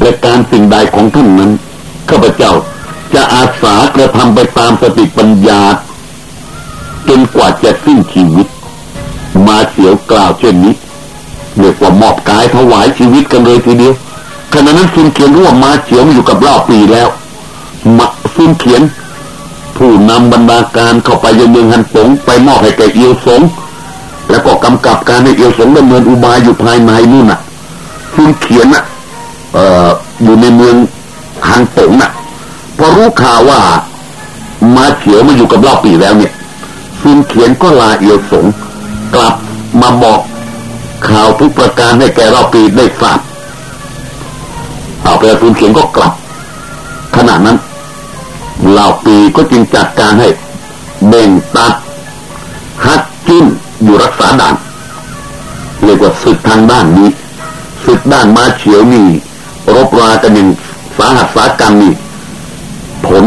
และการสิ่งใดของท่านนั้นข้าพเจ้าจะอาสากระทำไปตามสติปัญญาจนกว่าจะสิ้นชีวิต มาเสียวกล่าวเช่นนี้เรียกว่ามอบกายถวายชีวิตกันเลยทีเดียวขณะนั้นซุนเขียนร่วมมาเฉียวอยู่กับเล่าปีแล้วมาซุนเขียน ผู้นำบรรดาการเข้าไปยังเมืองฮันสงไปมอบให้แก่เอียวสง แล้วก็กำกับการให้เอียวสงดำเนินอุบายอยู่ภายในนู่นน่ะซุนเขียนน่ะ อ่ออยู่ในเมืองฮันสงน่ะพอรู้ข่าวว่ามาเฉียวมาอยู่กับเล่าปีแล้วเนี่ยซุนเขียนก็ลาเอียวสงกลับมาบอกข่าวทุกประการให้แกเล่าปีได้ทราบเอาไปซุนเขียนก็กลับ ขณะนั้นเล่าปีก็จึงจัดการให้เบ่งตัดฮัดจิ้นอยู่รักษาด่านเรียกว่าศึกทางด้านนี้ศึกด้านมาเฉียวนี่ รบรากันอย่างสาหัสสากันนี่ผล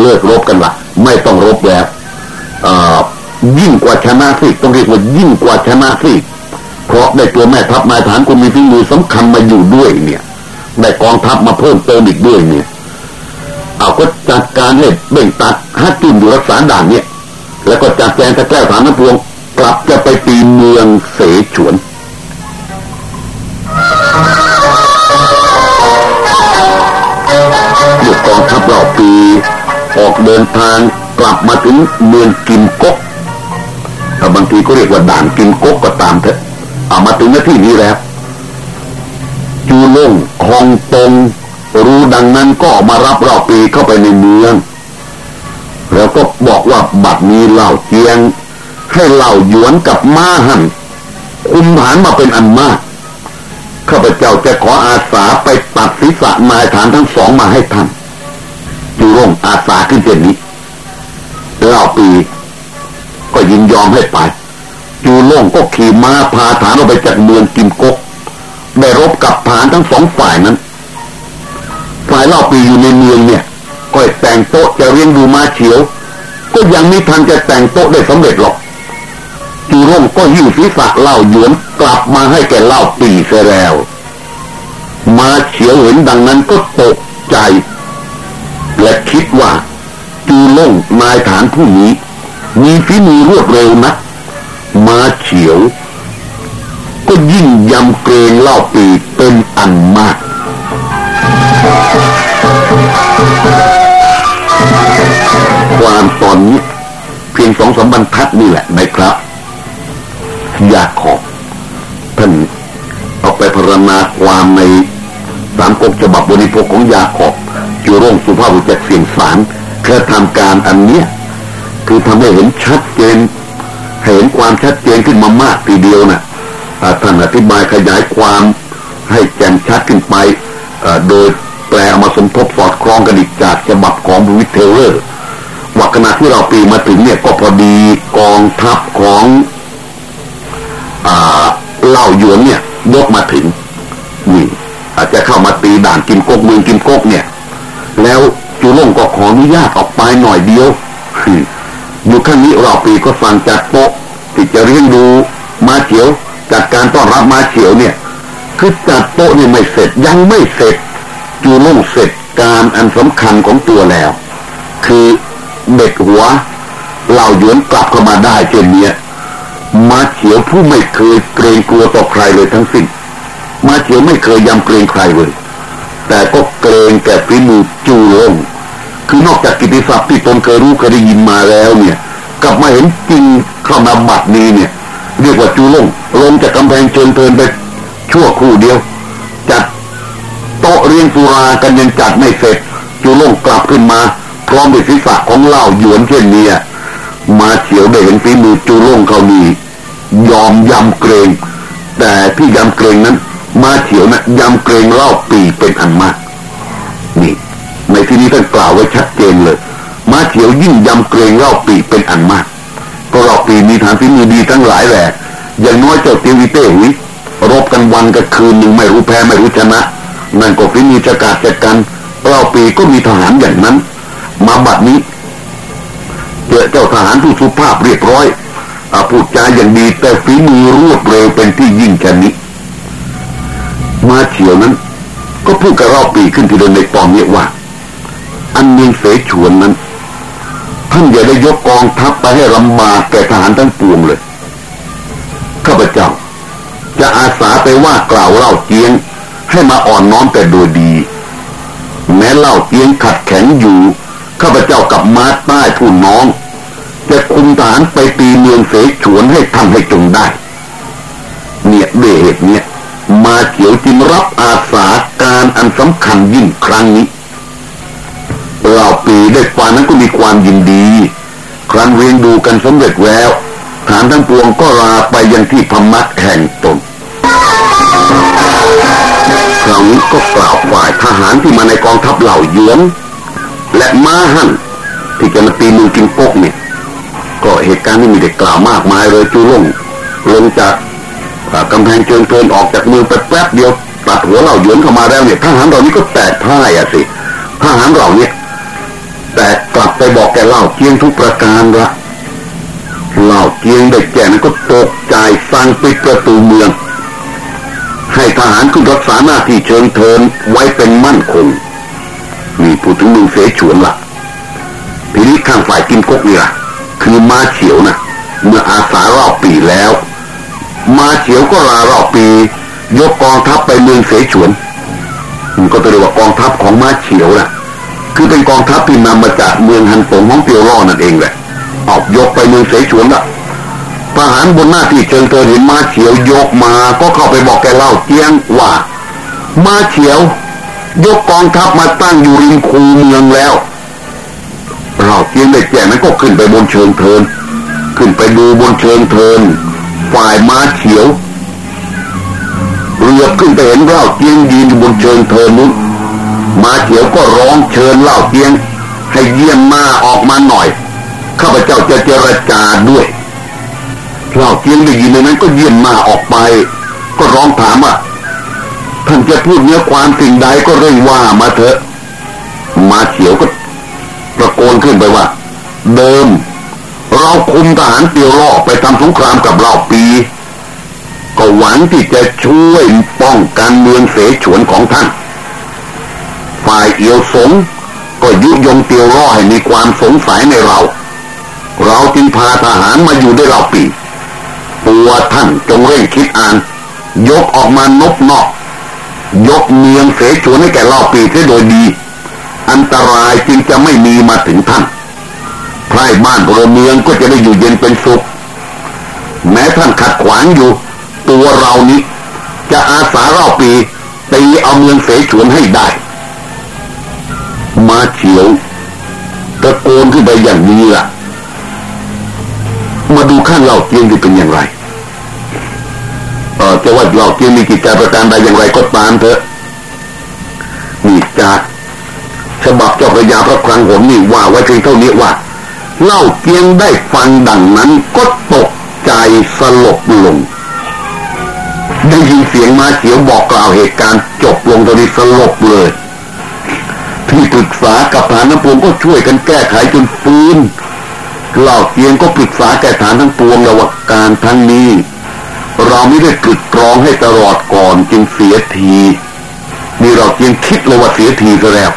เลิกรบกันละไม่ต้องรบแล้วยิ่งกว่าชนะสิต้องเรียกว่ายิ่งกว่าชนะสิเพราะได้ตัวแม่ทัพนาฐานคนมีฝีมือสำคัญมาอยู่ด้วยเนี่ยได้กองทัพมาเพิ่มเติมอีกด้วยเนี่ย เอาก็จัดการให้เบ่งตัดฮัตจุนอยู่รักษาด่านเนี่ย แล้วก็จัดแจงตะแก้วฐานน้ำพวงกลับจะไปตีเมืองเสฉวน ตอกองทัพเราปี ออกเดินทางกลับมาถึงเมืองกิมกกแต่บางทีก็เรียกว่าด่านกิมกกก็ตามเถอะเอามาถึงหน้าที่นี้แล้วจูล่งคองตงรู้ดังนั้นก็ออกมารับเราปีเข้าไปในเมือง แล้วก็บอกว่าบัดนี้เหล่าเจียง ให้เหล่าหยวนกับม้าหันคุมฐานมาเป็นอันมากข้าพเจ้าจะขออาสาไปตัดศีรษะนายฐานทั้งสองมาให้ท่าน จูร่งอาสาขึ้นเช่นนี้เล่าปีก็ยินยอมให้ไป จูล่งก็ขี่ม้าพาฐานออกไปจากเมืองกิมกก ได้รบกับฐานทั้งสองฝ่ายนั้น ฝ่ายเล่าปีอยู่ในเมืองเนี่ยก็แต่งโต๊ะจะเรียงดูมาเฉียว ก็ยังไม่ทันจะแต่งโต๊ะได้สำเร็จหรอกจูร่งก็หิ้วศีรษะเล่าหยวนกลับมาให้แกเล่าปีเสียแล้ว มาเฉียวเห็นดังนั้นก็ตกใจ และคิดว่าจูล่งนายฐานผู้นี้ มีฝีมือรวดเร็วนะมาเฉียว ก็ยิ่งยำเกรงเล่าปีเป็นอันมากความตอนนี้เพียงสองสามบรรทัดนี่แหละนะครับอยากขอบท่านเอาไปพรรณนาความในสามกฉบับบริโภคของยาขอบ จูร่งสุภาพบุรุษเสียงสารกระทำการอันเนี้ยคือทำให้เห็นชัดเจนเห็นความชัดเจนขึ้นมามากทีเดียวนะ่ะท่านอธิบายขยายความให้แจ่มชัดขึ้นไปโดยแปลมาสมทบสอดคล้องกันอีกจากฉบับของวิเทเลอร์ว่าขณะที่เราปีมาถึงเนี่ยก็พอดีกองทัพของเล่าหยวนเนี่ยยกมาถึงนี่อาจจะเข้ามาตีด่านกินกกเมืองกินกกเนี่ย แล้วจูล่งก็ขออนุญาตออกไปหน่อยเดียวอยู่ข้างนี้เราปีก็ฟังจากโต๊ะที่จะเรียนดูมาเฉียวจัดการต้อนรับมาเฉียวเนี่ย คือจัดโต๊ะนี่ไม่เสร็จยังไม่เสร็จ จูล่งเสร็จการอันสำคัญของตัวแล้ว คือเด็กหัวเหล่าหยวนกลับเข้ามาได้เช่นนี้มาเฉียวผู้ไม่เคยเกรงกลัวต่อใครเลยทั้งสิ้นมาเฉียวไม่เคยยำเกรงใครเลย แต่ก็เกรงแก่ฝีมือจูล่งคือนอกจากกิติศัพท์ที่ตนเคยรู้เคยได้ยินมาแล้วเนี่ยกลับมาเห็นจริงเข้ามาบัดนี้เนี่ยเรียกว่าจูล่งลงจากกำแพงเชิญเพลินไปชั่วครู่เดียว จัดโต๊ะเรียงสุรากันยังจัดไม่เสร็จ จูล่งกลับขึ้นมา พร้อมด้วยศีรษะของเล่าหยวนเช่นนี้มาเฉียวได้เห็นฝีมือจูล่งเขาดียอมยำเกรง แต่ที่ยำเกรงนั้น มาเฉียวนะยำเกรงเล่าปีเป็นอันมาก นี่ ในที่นี้ท่านกล่าวไว้ชัดเจนเลย มาเฉียวยิ่งยำเกรงเล่าปีเป็นอันมากเพราะเล่าปีมีฐานฝีมือดีทั้งหลายแหละอย่างน้อยเจ้าเตีวิเต้หุยรบกันวันกับคืนหนึ่งไม่รู้แพ้ไม่รู้ชนะนั่นก็ฝีมือจะกาดจะกันเล่าปีก็มีทหารอย่างนั้น มาบัดนี้เจอเจ้าทหารผู้สุภาพเรียบร้อยอพูดจาอย่างดีแต่ฝีมือรวดเร็วเป็นที่ยิ่งชนิด มาเฉียวนั้น ก็พูดกับเราปีขึ้นที่เดินในปอมเนี่ยว่า อันเมืองเสฉวนนั้น ท่านอย่าได้ยกกองทัพไปให้ลำบากแก่ทหารทั้งปวงเลย ข้าพเจ้า จะอาสาไปว่ากล่าวเล่าเจียง ให้มาอ่อนน้อมแต่โดยดี แม้เล่าเจียงขัดแข็งอยู่ ข้าพเจ้ากับมาใต้ผู้น้อง จะคุมฐานไปตีเมืองเสฉวนให้ทำให้จงได้ เนี่ยเบเหตุเนี่ย มาเขียวจึงรับอาสาการอันสำคัญยิ่งครั้งนี้เราปีได้ฟังนั้นก็มีความยินดี ครั้นเรียนดูกันสำเร็จแล้วฐานทั้งปวงก็ลาไปยังที่พมัดแห่งตนคราวนี้ก็กล่าวฝ่ายทหารที่มาในกองทัพเหล่าเยือนและม้าหั่นที่จะมาตีมือกินปกเนี่ย ก็เหตุการณ์นี้มีเด็กกล่าวมากมายเลยจูลงลงจาก กำแพงเชิงเทินออกจากมือไปแป๊บเดียวตัดหัวเหล่าหยวนเข้ามาแล้วเนี่ยทหารเหล่านี้ก็แตกพ่ายอะสิทหารเหล่านี้แต่กลับไปบอกแกเล่าเกียงทุกประการละเหล่าเกียงเด็กแก่นั้นก็ตกใจสั่งปิดประตูเมือง ให้ทหารขึ้นรักษาหน้าที่เชิงเทินไว้เป็นมั่นคงมีผู้ถึงมือเสฉวนละทีนี้ข้างฝ่ายกินกกนี่ล่ะคือมาเฉียวนะเมื่ออาสารอบปีแล้ว มาเฉียวก็ลารอบปี ยกกองทัพไปเมืองเสฉวนมันก็เรียกว่ากองทัพของมาเฉียวนะคือเป็นกองทัพที่นำมาจากเมืองฮันตงของเตียวร่อนั่นเองแหละออกยกไปเมืองเสฉวนละทหารบนหน้าที่เชิงเทินเห็นมาเฉียวยกมาก็เข้าไปบอกแกเล่าเจียงว่ามาเฉียวยกกองทัพมาตั้งอยู่ริมคูเมืองแล้วเราเจียงได้แจ้งนั้นก็ขึ้นไปบนเชิงเทิน ขึ้นไปดูบนเชิงเทิน ฝ่ายม้าเฉียวเรือขึ้นไปเห็นเล่าเจียงยืนบนเชิงเทินนู้นม้าเฉียวก็ร้องเชิญเล่าเจียง ให้เยี่ยมมาออกมาหน่อยข้าพเจ้าจะเจรจาด้วยเล่าเจียงได้ยินนั้นก็เยี่ยมมาออกไป ก็ร้องถามว่าท่านจะพูดเนื้อความสิ่งใดก็เร่งว่ามาเถอะ มาเขียวก็ตะโกนขึ้นไปว่า เดิม เราคุมทหารเตียวล่อไปทำสงครามกับเราปี ก็หวังที่จะช่วยป้องกันเมืองเสฉวนของท่าน ฝ่ายเอียวสงก็ยุยงเตียวล่อให้มีความสงสัยในเรา เราจึงพาทหารมาอยู่ได้เราปีตัวท่านจงเร่งคิดอ่าน ยกออกมานบนอก ยกเมืองเสฉวนให้แก่เล่าปีเสียโดยดี อันตรายจึงจะไม่มีมาถึงท่าน บ้านพลเมืองก็จะได้อยู่เย็นเป็นสุข แม้ท่านขัดขวางอยู่ ตัวเรานี้ จะอาสาเล่าปีตีเอาเมืองเสฉวนให้ได้ มาเฉียวตะโกนขึ้นไปอย่างนี้ล่ะ มาดูขั้นเล่าเกียงที่เป็นอย่างไรเออจะว่าเราเกียงมีกิจการประการใดอย่างไรก็ตามเถอะนี่จากฉบับเจ้าพระยาพระคลังผมนี่ว่าไว้เพียงเท่านี้ว่า เล่าเกียงได้ฟังดังนั้นก็ตกใจสลบลง ได้ยินเสียงมาเขียวบอกกล่าวเหตุการณ์จบลงตอนนี้สลบเลย ที่ปรึกษากับฐานน้ำปวงก็ช่วยกันแก้ไขจนฟื้นเล่าเกียงก็ปรึกษาแก่ฐานทั้งปวงแล้วว่าการทั้งนี้ เราไม่ได้ตรึกตรองให้ตลอดก่อนจึงเสียทีนี่เราเพียงคิดเลยว่าเสียทีซะแล้ว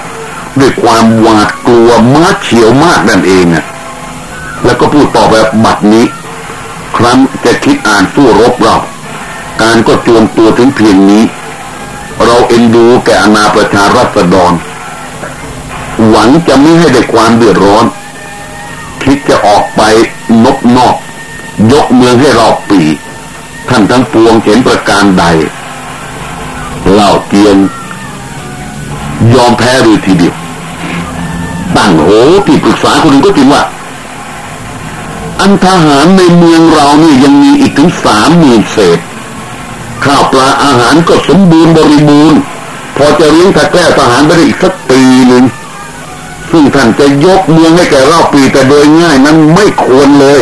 ด้วยความหวาดกลัวมาเฉียวมากนั่นเองอะ แล้วก็พูดต่อแบบบัดนี้ ครั้นจะคิดอ่านสู้รบเราการก็จวงตัวถึงเพียงนี้ เราเอ็นดูแก่อนาประชารัษฎร หวังจะไม่ให้ได้ความเดือดร้อน คิดจะออกไปนกนอก ยกเมืองให้รอบปี ท่านทั้งปวงเห็นประการใดเล่าเกียงยอมแพ้เลยทีเดียวตั้งโหที่ปรึกษาคนอื่นก็จริงว่า อันทหารในเมืองเรานี่ยังมีอีกถึงสามหมื่นเศษ ข้าวปลาอาหารก็สมบูรณ์บริบูรณ์ พอจะเลี้ยงถักแก้ทหารไปได้อีกสักปีหนึ่งซึ่งท่านจะยกเมืองให้แก่เราปีแต่โดยง่ายนั้นไม่ควรเลย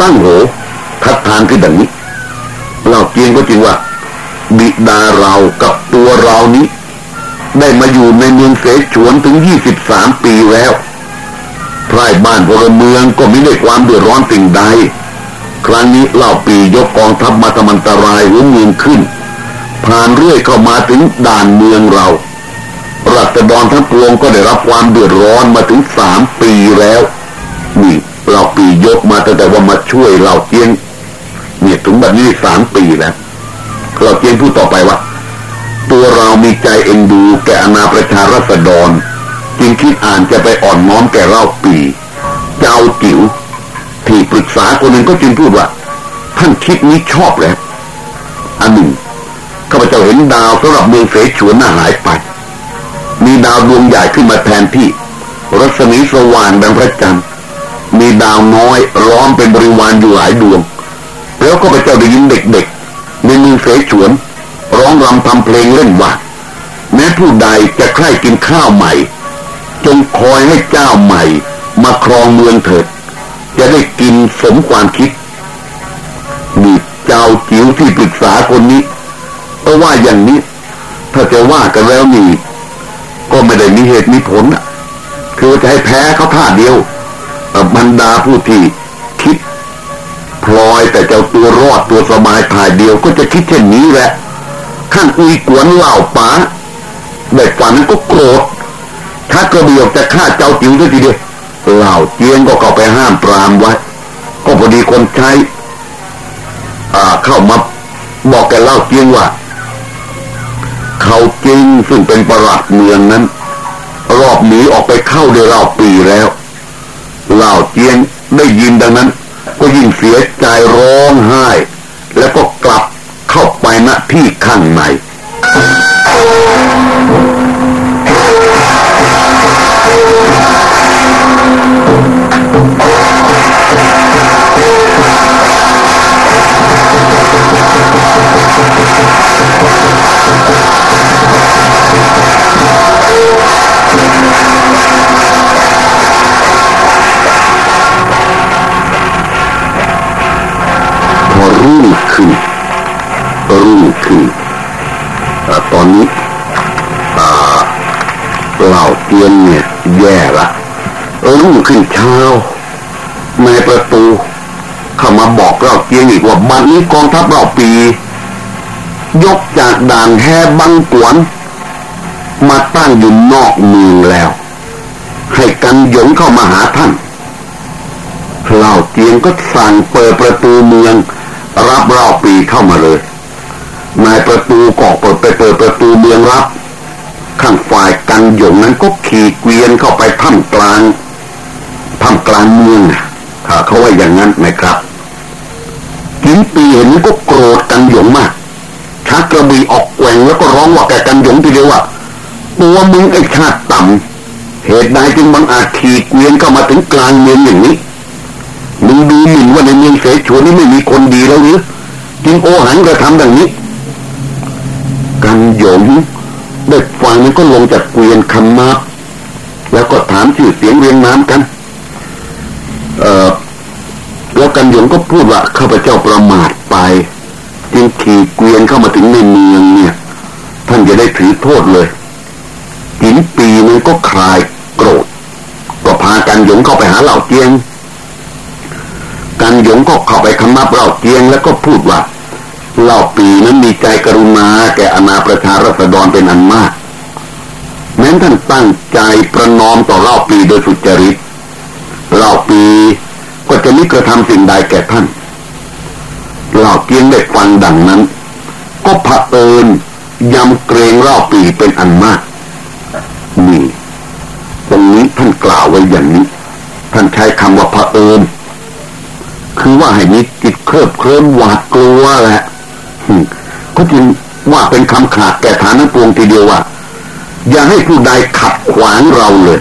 ตั้งโหทัดทานขึ้นดังนี้เราเกียงก็จริงว่า บิดาเรากับตัวเรานี้ ได้มาอยู่ในเมืองเสฉวนถึงยี่สิบสามปีแล้ว ไร่บ้านพลเมืองก็ไม่ได้ความเดือดร้อนสิ่งใด ครั้งนี้เหล่าปียกกองทัพมาทำอันตรายหัวเมืองขึ้น ผ่านเรื่อยเข้ามาถึงด่านเมืองเรารัตดรทั้งปวงก็ได้รับความเดือดร้อนมาถึงสามปีแล้วนี่เราปียกมาตั้งแต่ว่ามาช่วยเราเจียงเนี่ยถึงแบบนี้สามปีแล้วเราเจียงพูดต่อไปว่า ตัวเรามีใจเอ็นดูแก่อนาประชารัษฎร จึงคิดอ่านจะไปอ่อนน้อมแก่เล่าปีเจ้าจิ๋วที่ปรึกษาคนหนึ่งก็จึงพูดว่า ท่านคิดนี้ชอบแล้วอันหนึ่งข้าพเจ้าเห็นดาวสำหรับเมืองเสฉวนน่าหายไป มีดาวดวงใหญ่ขึ้นมาแทนที่ รัศมีสว่างดังพระจันทร์มีดาวน้อยล้อมเป็นบริวารอยู่หลายดวง แล้วก็พระเจ้าได้ยินเด็กๆในเมืองเสฉวน ร้องรำทำเพลงเล่นว่าแม้ผู้ใดจะใคร่กินข้าวใหม่ จงคอยให้เจ้าใหม่ มาครองเมืองเถิด จะได้กินสมความคิดนี่เจ้าจิ๋วที่ปรึกษาคนนี้เพราะว่าอย่างนี้ ถ้าจะว่ากันแล้วนี่ ก็ไม่ได้มีเหตุมีผลคือจะให้แพ้เขาท่าเดียวบรรดาผู้ที่คิดพลอยแต่เจ้าตัวรอดตัวสบายถ่ายเดียวก็จะคิดเช่นนี้แหละข้างอุยกวนเหล่าป๋าเด็กฝันก็โกรธ ถ้ากระเบียกจะฆ่าเจ้าจิ๋วด้วยทีเดียวเหล่าเจียงก็เข้าไปห้ามปรามไว้ ก็พอดีคนใช้อ่าเข้ามาบอกแกเล่าเจียงว่า เขาจริงซึ่งเป็นประหลัดเมืองนั้น รอบหนีออกไปเข้าได้รอบปีแล้วเหล่าเจียงได้ยินดังนั้น ก็ยิ่งเสียใจร้องไห้ แล้วก็กลับเข้าไปณที่ข้างใน งขึ้นเช้าในประตูเข้ามาบอกเราเตียนอีกว่าบัดนี้กองทัพเราปี ยกจากด่านแฮบังกวน มาตั้งอยู่นอกเมืองแล้ว ให้กันหยงเข้ามาหาท่านเหล่าเตียงก็สั่งเปิดประตูเมือง รับเราปีเข้ามาเลยนายประตูกอกเปิดไปเปิดประตูเมืองรับ ข้างฝ่ายกันหยงนั้นก็ขี่เกวียนเข้าไปท่ามกลาง ท่ามกลางเมืองถ้าเขาว่าอย่างนั้นนะครับกินปีเห็นก็โกรธกันหยงมากชักกระบี่ออกแกว่งแล้วก็ร้องว่าแกกันหยงทีเดียวว่าตัวมึงไอ้ชาติต่ำเหตุใดจึงบังอาจขี่เกวียนเข้ามาถึงกลางเมืองอย่างนี้มึงดูหมิ่นว่าในเมืองเสฉวนนี่ไม่มีคนดีแล้วหรือจึงโอหังกระทำดังนี้ กันหยงได้ฟังนั้นก็ลงจากเกวียนคำมาแล้วก็ถามชื่อเสียงเรียงน้ำกัน เอ่อแล้ว กันหยงก็พูดว่าข้าพเจ้าประมาทไปจึงขี่เกวียนเข้ามาถึงในเมืองเนี่ย ท่านจะได้ถือโทษเลยหินปีนั้นก็คลายโกรธ ก็พากันหยงเข้าไปหาเหล่าเจียง กันหยงก็เข้าไปคำนับเหล่าเจียงแล้วก็พูดว่าเหล่าปีนั้นมีใจกรุณาแก่อนาประชารัษฎรเป็นอันมาก แม้ท่านตั้งใจประนอมต่อเหล่าปีโดยสุจริตเหล่าปี ก็จะไม่กระทำสิ่งใดแก่ท่านเหล่าเกียงได้ฟังดังนั้น ก็ผะเอิญยำเกรงเหล่าปีเป็นอันมาก นี่ ตรงนี้ท่านกล่าวไว้อย่างนี้ ท่านใช้คำว่าผะเอิญคือว่าให้มีจิตเคลิบเคลิ้มหวาดกลัวแหละก็จึงว่าเป็นคำขาดแก่ฐานะปวงทีเดียวว่า อย่าให้ผู้ใดขัดขวางเราเลย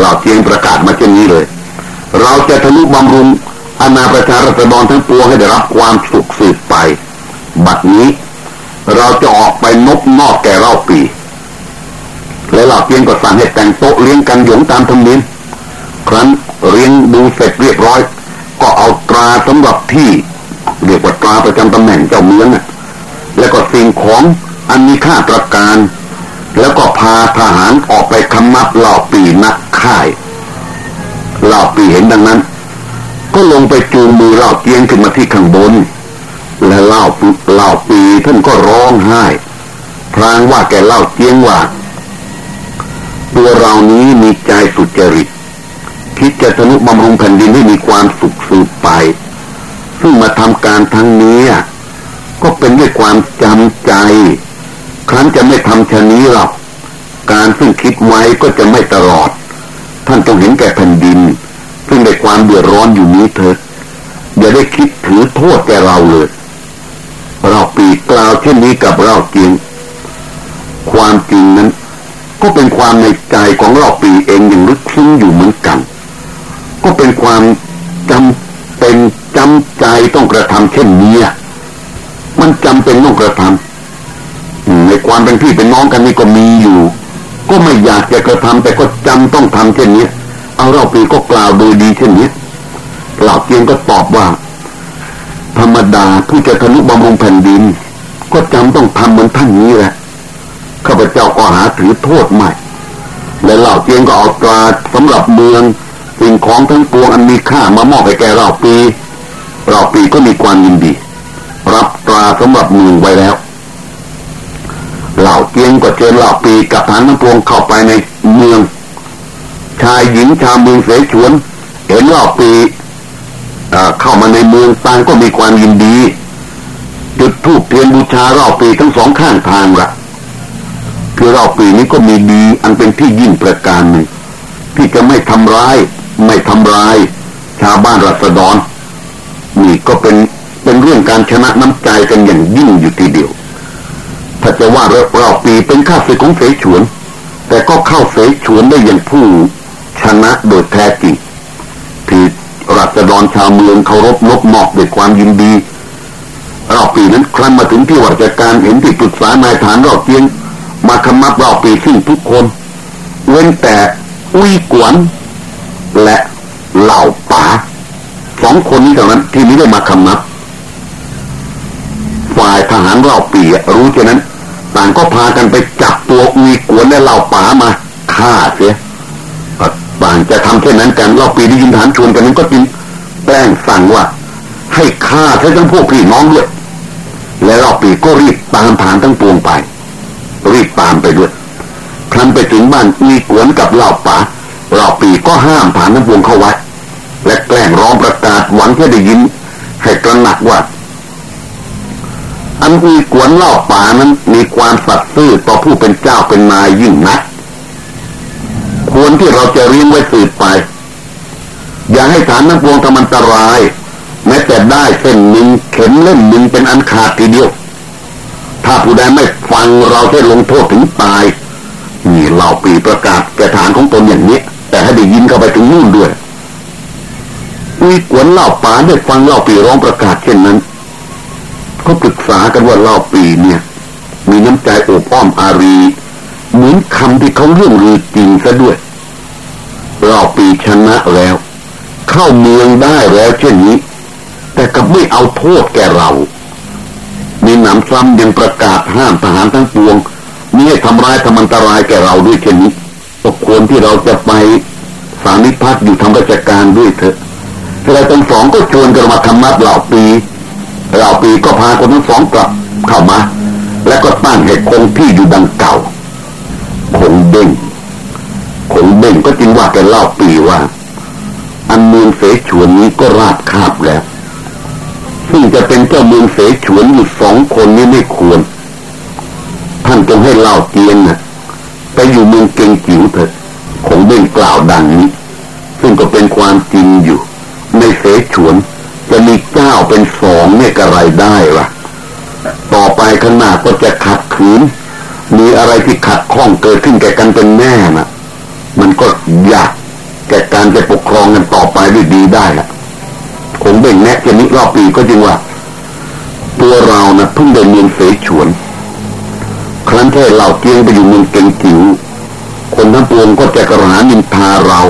เราเพียงประกาศมาเช่นนี้เลย เราจะทะลุบำรุงอาณาประชารัษฎรทั้งปวงให้ได้รับความสุขสืบไป บัดนี้ เราจะออกไปนบนอกแก่เราปี และเราเพียงก็สั่งให้แต่งโต๊ะเลี้ยงกันหยงตามธรรมเนียมครั้นเลี้ยงดูเสร็จเรียบร้อย ก็เอาตราสำหรับที่เรียกว่าตราประจำตำแหน่งเจ้าเมืองน่ะแล้วก็สิ่งของอันมีค่าตระการ แล้วก็พาทหารออกไปคำนับเหล่าปีนักค่าย เหล่าปีเห็นดังนั้น ก็ลงไปจูงมือเหล่าเตียงขึ้นมาที่ข้างบน และเล่าเล่าปีท่านก็ร้องไห้ พรางว่าแกเล่าเจียงว่าตัวเรานี้มีใจสุจริต คิดจะสนุบำรุงแผ่นดินให้มีความสุขสืบไป ซึ่งมาทำการทั้งนี้ก็เป็นด้วยความจำใจ ครั้นจะไม่ทำชะนี้หรอกการซึ่งคิดไว้ก็จะไม่ตลอด ท่านต้องเห็นแก่แผ่นดินซึ่งได้ความเดือดร้อนอยู่นี้เถิดอย่าได้คิดถือโทษแก่เราเลยเราปีกล่าวเช่นนี้กับเราจริง ความจริงนั้น ก็เป็นความในใจของเราปีเองอย่างลึกซึ้งอยู่เหมือนกัน ก็เป็นความจำเป็นจำใจต้องกระทำเช่นนี้มันจำเป็นต้องกระทำในความเป็นพี่เป็นน้องกันนี่ก็มีอยู่ ก็ไม่อยากจะกระทำแต่ก็จำต้องทำเช่นนี้เอาเราปีก็กล่าวโดยดีเช่นนี้เหล่าเกียงก็ตอบว่า ธรรมดาผู้จะทะลุบำรุงแผ่นดิน ก็จำต้องทำเหมือนท่านนี้แหละข้าพเจ้าก็หาถือโทษไม่ และเหล่าเจียงก็เอาตราสำหรับเมืองสิ่งของทั้งปวงอันมีค่ามามอบให้แกเราปีเราปีก็มีความยินดี รับตราสำหรับเมืองไว้แล้ว เหล่าเจียงก็เชิญเหล่าปีกับฐานทั้งปวงเข้าไปในเมือง ชายหญิงชาวเมืองเสฉวน เห็นเหล่าปีเข้ามาในเมืองต่างก็มีความยินดี จุดทูปเทียนบูชารอบปีทั้งสองข้างทางละคือรอบปีนี้ก็มีดีอันเป็นที่ยิ่งประการหนึ่งที่จะไม่ทำร้าย ไม่ทำลาย ชาวบ้านรัศดรนี่ก็เป็นเป็นเรื่องการชนะน้ำใจกันอย่างยิ่งอยู่ทีเดียว จะว่ารอบปีเป็นข้าศึกของเสฉวน แต่ก็เข้าเสฉวนได้อย่างผู้ชนะโดยแท้จริงที่รัศดรชาวเมืองเคารพนบนอกด้วยความยินดีรอบปีนั้นครั้นมาถึงที่วัชการเห็นที่ปรึกษานายฐานรอบเกียง มาคำนับรอบปีซึ่งทุกคน เว้นแต่อุ้ยกวน และเหล่าป๋าสองคนนี้เท่านั้นที่ไม่ได้มาคำนับ ฝ่ายทหารรอบปีรู้เช่นนั้น ต่างก็พากันไปจับตัวอุยกวนและเหล่าป๋ามาฆ่าเสียต่างจะทำเช่นนั้นกันรอบปีได้ยินฐานชวนกันนั้นก็จึงแป้งสั่งว่า ให้ฆ่าทั้งพวกพี่น้องด้วยและรอบปีก็รีบตามฐานทั้งปวงไป รีบตามไปด้วยครั้นไปถึงบ้านมีกวนกับเหล่าป่าเหล่าปีก็ห้ามฐานทั้งปวงเข้าไว้และแกล้งร้องประกาศหวังแค่ได้ยินให้ตระหนักว่า อันมีกวนเล่าป่านั้นมีความสัตย์ซื่อต่อผู้เป็นเจ้าเป็นนายยิ่งนักควรที่เราจะเรียงไว้สืบไป อย่าให้ฐานทั้งปวงทำอันตราย แม้แต่ได้เส้นหนึ่งเข็มเล่มหนึ่งเป็นอันขาดทีเดียว ถ้าผู้ใดไม่ฟังเราจะลงโทษถึงตายนี่เราปีประกาศแก่ฐานของตนอย่างนี้ แต่ให้ได้ยินเข้าไปถึงนู่นด้วยมีกวนเล่าป่าได้ฟังเล่าปีร้องประกาศเช่นนั้น ก็ปรึกษากันว่าเล่าปีเนี่ย มีน้ำใจโอบอ้อมอารี เหมือนคำที่เขาเรื่องลือจริงซะด้วยเล่าปีชนะแล้ว เข้าเมืองได้แล้วเช่นนี้ แต่กับไม่เอาโทษแก่เรามีหนำซ้ำยังประกาศห้ามทหารทั้งปวงมีให้ทำร้ายทำอันตรายแก่เราด้วยเช่นนี้ตกควรที่เราจะไปสานิพัฒน์อยู่ทำราชการด้วยเถอะแต่ทั้งสองก็ชวนกันมาทำนัดเหล่าปี เหล่าปีก็พาคนทั้งสองกลับเข้ามา และก็ตั้งเหตุคงที่อยู่ดังเก่า คงเบ่งคงเบ่งก็จึงว่าแกเล่าปีว่า อันเมืองเสฉวนนี้ก็ราบคาบแล้ว ซึ่งจะเป็นเจ้าเมืองเสฉวนอยู่สองคนนี้ไม่ควร ท่านจงให้เล่าเตียนนะไปอยู่เมืองเกงจิ๋วเถิดคงเบ่งกล่าวดังนี้ ซึ่งก็เป็นความจริงอยู่ ในเสฉวน จะมีเจ้าเป็นสองเนี่ยกระไรได้ละต่อไปขนาดก็จะขัดขืน มีอะไรที่ขัดข้องเกิดขึ้นแก่กันเป็นแน่นะมันก็ยากแก่การจะปกครองกันต่อไปด้วยดีได้ละคงเบ่งแนะจะนิรอบปีก็จริงว่า ตัวเรานะเพิ่งเดินเมืองเสฉวน ครั้นแค่เราเกียงไปอยู่เมืองเก่งจิ๋วคนทั้งปวงก็จะกระหานินทาเรา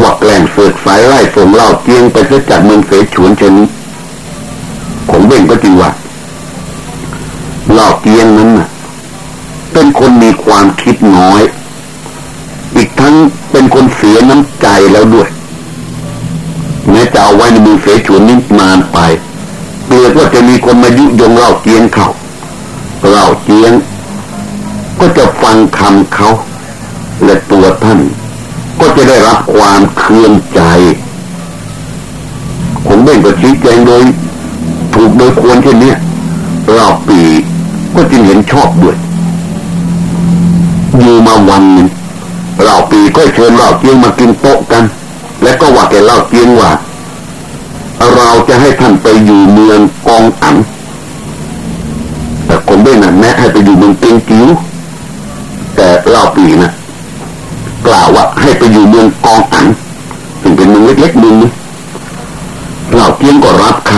ว่าแกล้งเสือายไล่ส่งเราเกียงไปเสียจากเมืองเสฉวนเช่นนี้คงเบ่งก็จริงว่าเราเกียงนั้นน่ะ เป็นคนมีความคิดน้อย อีกทั้งเป็นคนเสียน้ำใจแล้วด้วยแม้จะเอาไว้ในมือเสฉวนนี้นานไปเปลือกว่าจะมีคนมายุยงเล่าเจียงเขาเล่าเจียง ก็จะฟังคำเขาและตัวท่าน ก็จะได้รับความเคืองใจผมเบ่งก็ชี้แจงโดย ถูกโดยควรเช่นนี้เราปีก็จึงเห็นชอบด้วยอยู่มาวันหนึ่งเราปีก็เชิญเราเจียงมากินโต๊ะกัน และก็ว่าแกเล่าเจียงว่า เราจะให้ท่านไปอยู่เมืองกองอันแต่คนเบ้น่ะแม้ให้ไปอยู่เมืองเกงจิ๋วแต่เล่าปีนะ กล่าวว่าให้ไปอยู่เมืองกองอันซึ่งเป็นเมืองเล็กๆเมืองนึงเหล่าเจียงก็รับค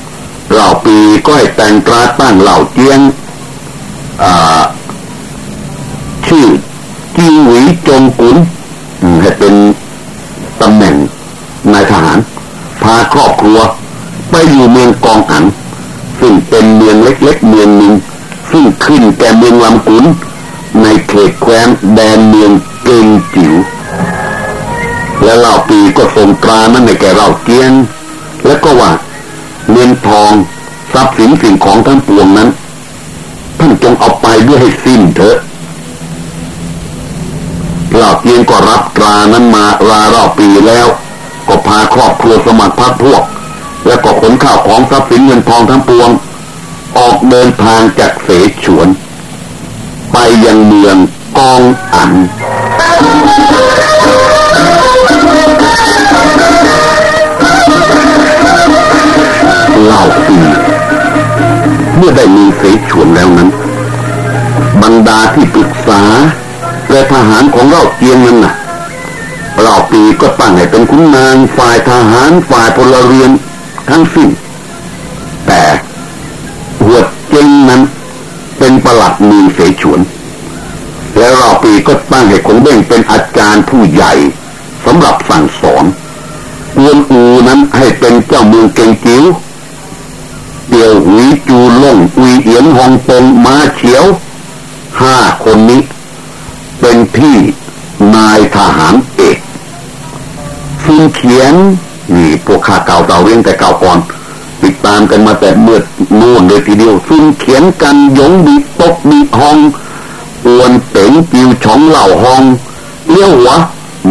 ำเหล่าปีก็ให้แต่งตราตั้งเหล่าเจียงชื่อจีหวีจงกุนให้เป็นตำแหน่งนายทหาร พาครอบครัว ไปอยู่เมืองกองอันซึ่งเป็นเมืองเล็กๆเมืองหนึ่งซึ่งขึ้นแก่เมืองลำกุนในเขตแคว้นแดนเมือง งจิ๋วและเล่าปีก็ส่งตรานั้นในแก่เหล่าเกียง แล้วก็ว่าเงินทองทรัพย์สินสิ่งของทั้งปวงนั้น ท่านจงเอาไปด้วยให้สิ้นเถอะเหล่าเกียงก็รับตรานั้นมารารอบปีแล้ว ก็พาครอบครัวสมัครพักพวก แล้วก็ขนข้าวของทรัพย์สินเงินทองทั้งปวง ออกเดินทางจากเสฉวน ไปยังเมืองกองอัน เล่าปีเมื่อได้มีเสฉวนแล้วนั้น บรรดาที่ปรึกษาและทหารของเราเกียงนั้นน่ะเราปีก็ตั้งให้เป็นคุณนางฝ่ายทหารฝ่ายพลเรือนทั้งสิ้นแต่หัวเจงนั้นเป็นประหลัดมืองเสฉวน ปีก็ตั้งให้คนเบ่งเป็นอาจารย์ผู้ใหญ่สำหรับสั่งสอนกวนอูนั้นให้เป็นเจ้าเมืองเก่งจิ๋วเตียวหุยจูล่งอุยเอียนฮองตงมาเฉียวห้าคนนี้ เป็นที่นายทหารเอกซุนเขียนนี่พวกข้าเก่าเต่าเรียงแต่เก่าก่อนติดตามกันมาแต่เมื่อนู่นเลยทีเดียวซุนเขียนกันยงบีตกบีฮอง อวนเป๋งจิวฉองเหล่าฮองเลี้ยวหัว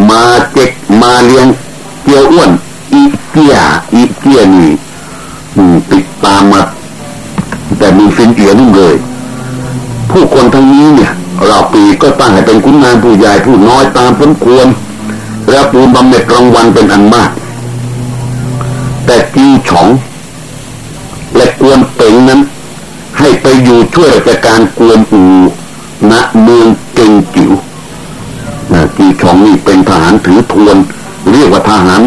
มาเจ็กมาเลี้ยงเกียวอ้วน อีเกียอีเกียนี่ติดตามมา แต่มีฟินเอียนุ่มเลย ผู้คนทั้งนี้เนี่ย เราปีก็ตั้งให้เป็นคุณนางผู้ใหญ่ผู้น้อยตามสมควร และปูนบำเหน็จรางวัลเป็นอันมาก แต่จีฉองและกวนเป่งนั้น ให้ไปอยู่ช่วยราชการกวนอู ณเมืองเกงจิ๋วจีฉองนี่เป็นทหารถือทวนเรียกว่าทหาร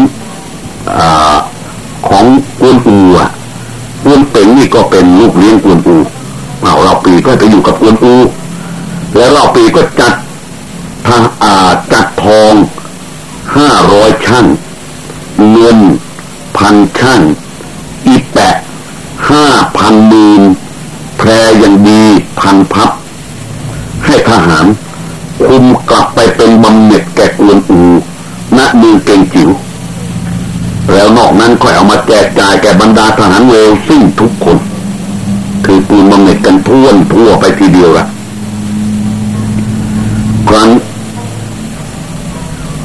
อของกวนอูอะกวนเป่งนี่ก็เป็นลูกเลี้ยงกวนอูเอาเราปีก็ไปอยู่กับกวนอู แล้วเราปีก็จัดทางอาจัดทองห้าร้อยช่างเงินพันช่าง กจ่ายแก่บรรดาทหารเวลซึ่งทุกคนคือปูนบำเหน็จกันท่วทั่วไปทีเดียวละครั้น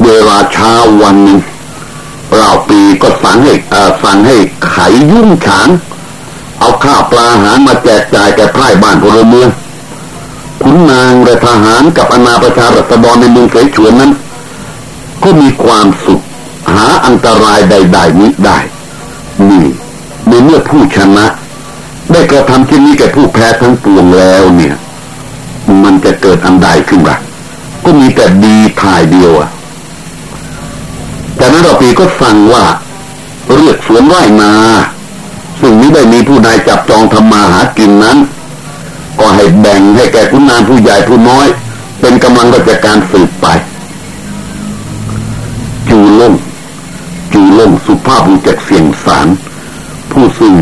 เวลาเช้าวันหนึ่งเราปีก็สั่งให้สั่งให้ไขยุ่งฉานเอาข้าวปลาอาหารมาแจกจ่ายแก่ไพร่บ้านพลเมืองขุนนางและทหารกับอนาประชารัษฎรในเมืองเสฉวนนั้น ก็มีความสุขหาอันตรายใดๆนี้ได้ นี่ในเมื่อผู้ชนะ ได้กระทำเช่นนี้แก่ผู้แพ้ทั้งปวงแล้วเนี่ย มันจะเกิดอันใดขึ้นบ้างก็มีแต่ดีถ่ายเดียวอะจากนั้นเราปีก็สั่งว่าเรียกสวนไร่นาซึ่งนี้ได้มีผู้นายจับจองทำมาหากินนั้น ก็ให้แบ่งให้แก่คุณนางผู้ใหญ่ผู้น้อย เป็นกำลังราชการสืบไปจูล่งจูล่งสุภาพบุรุษเสียงสารผู้ซึ่ง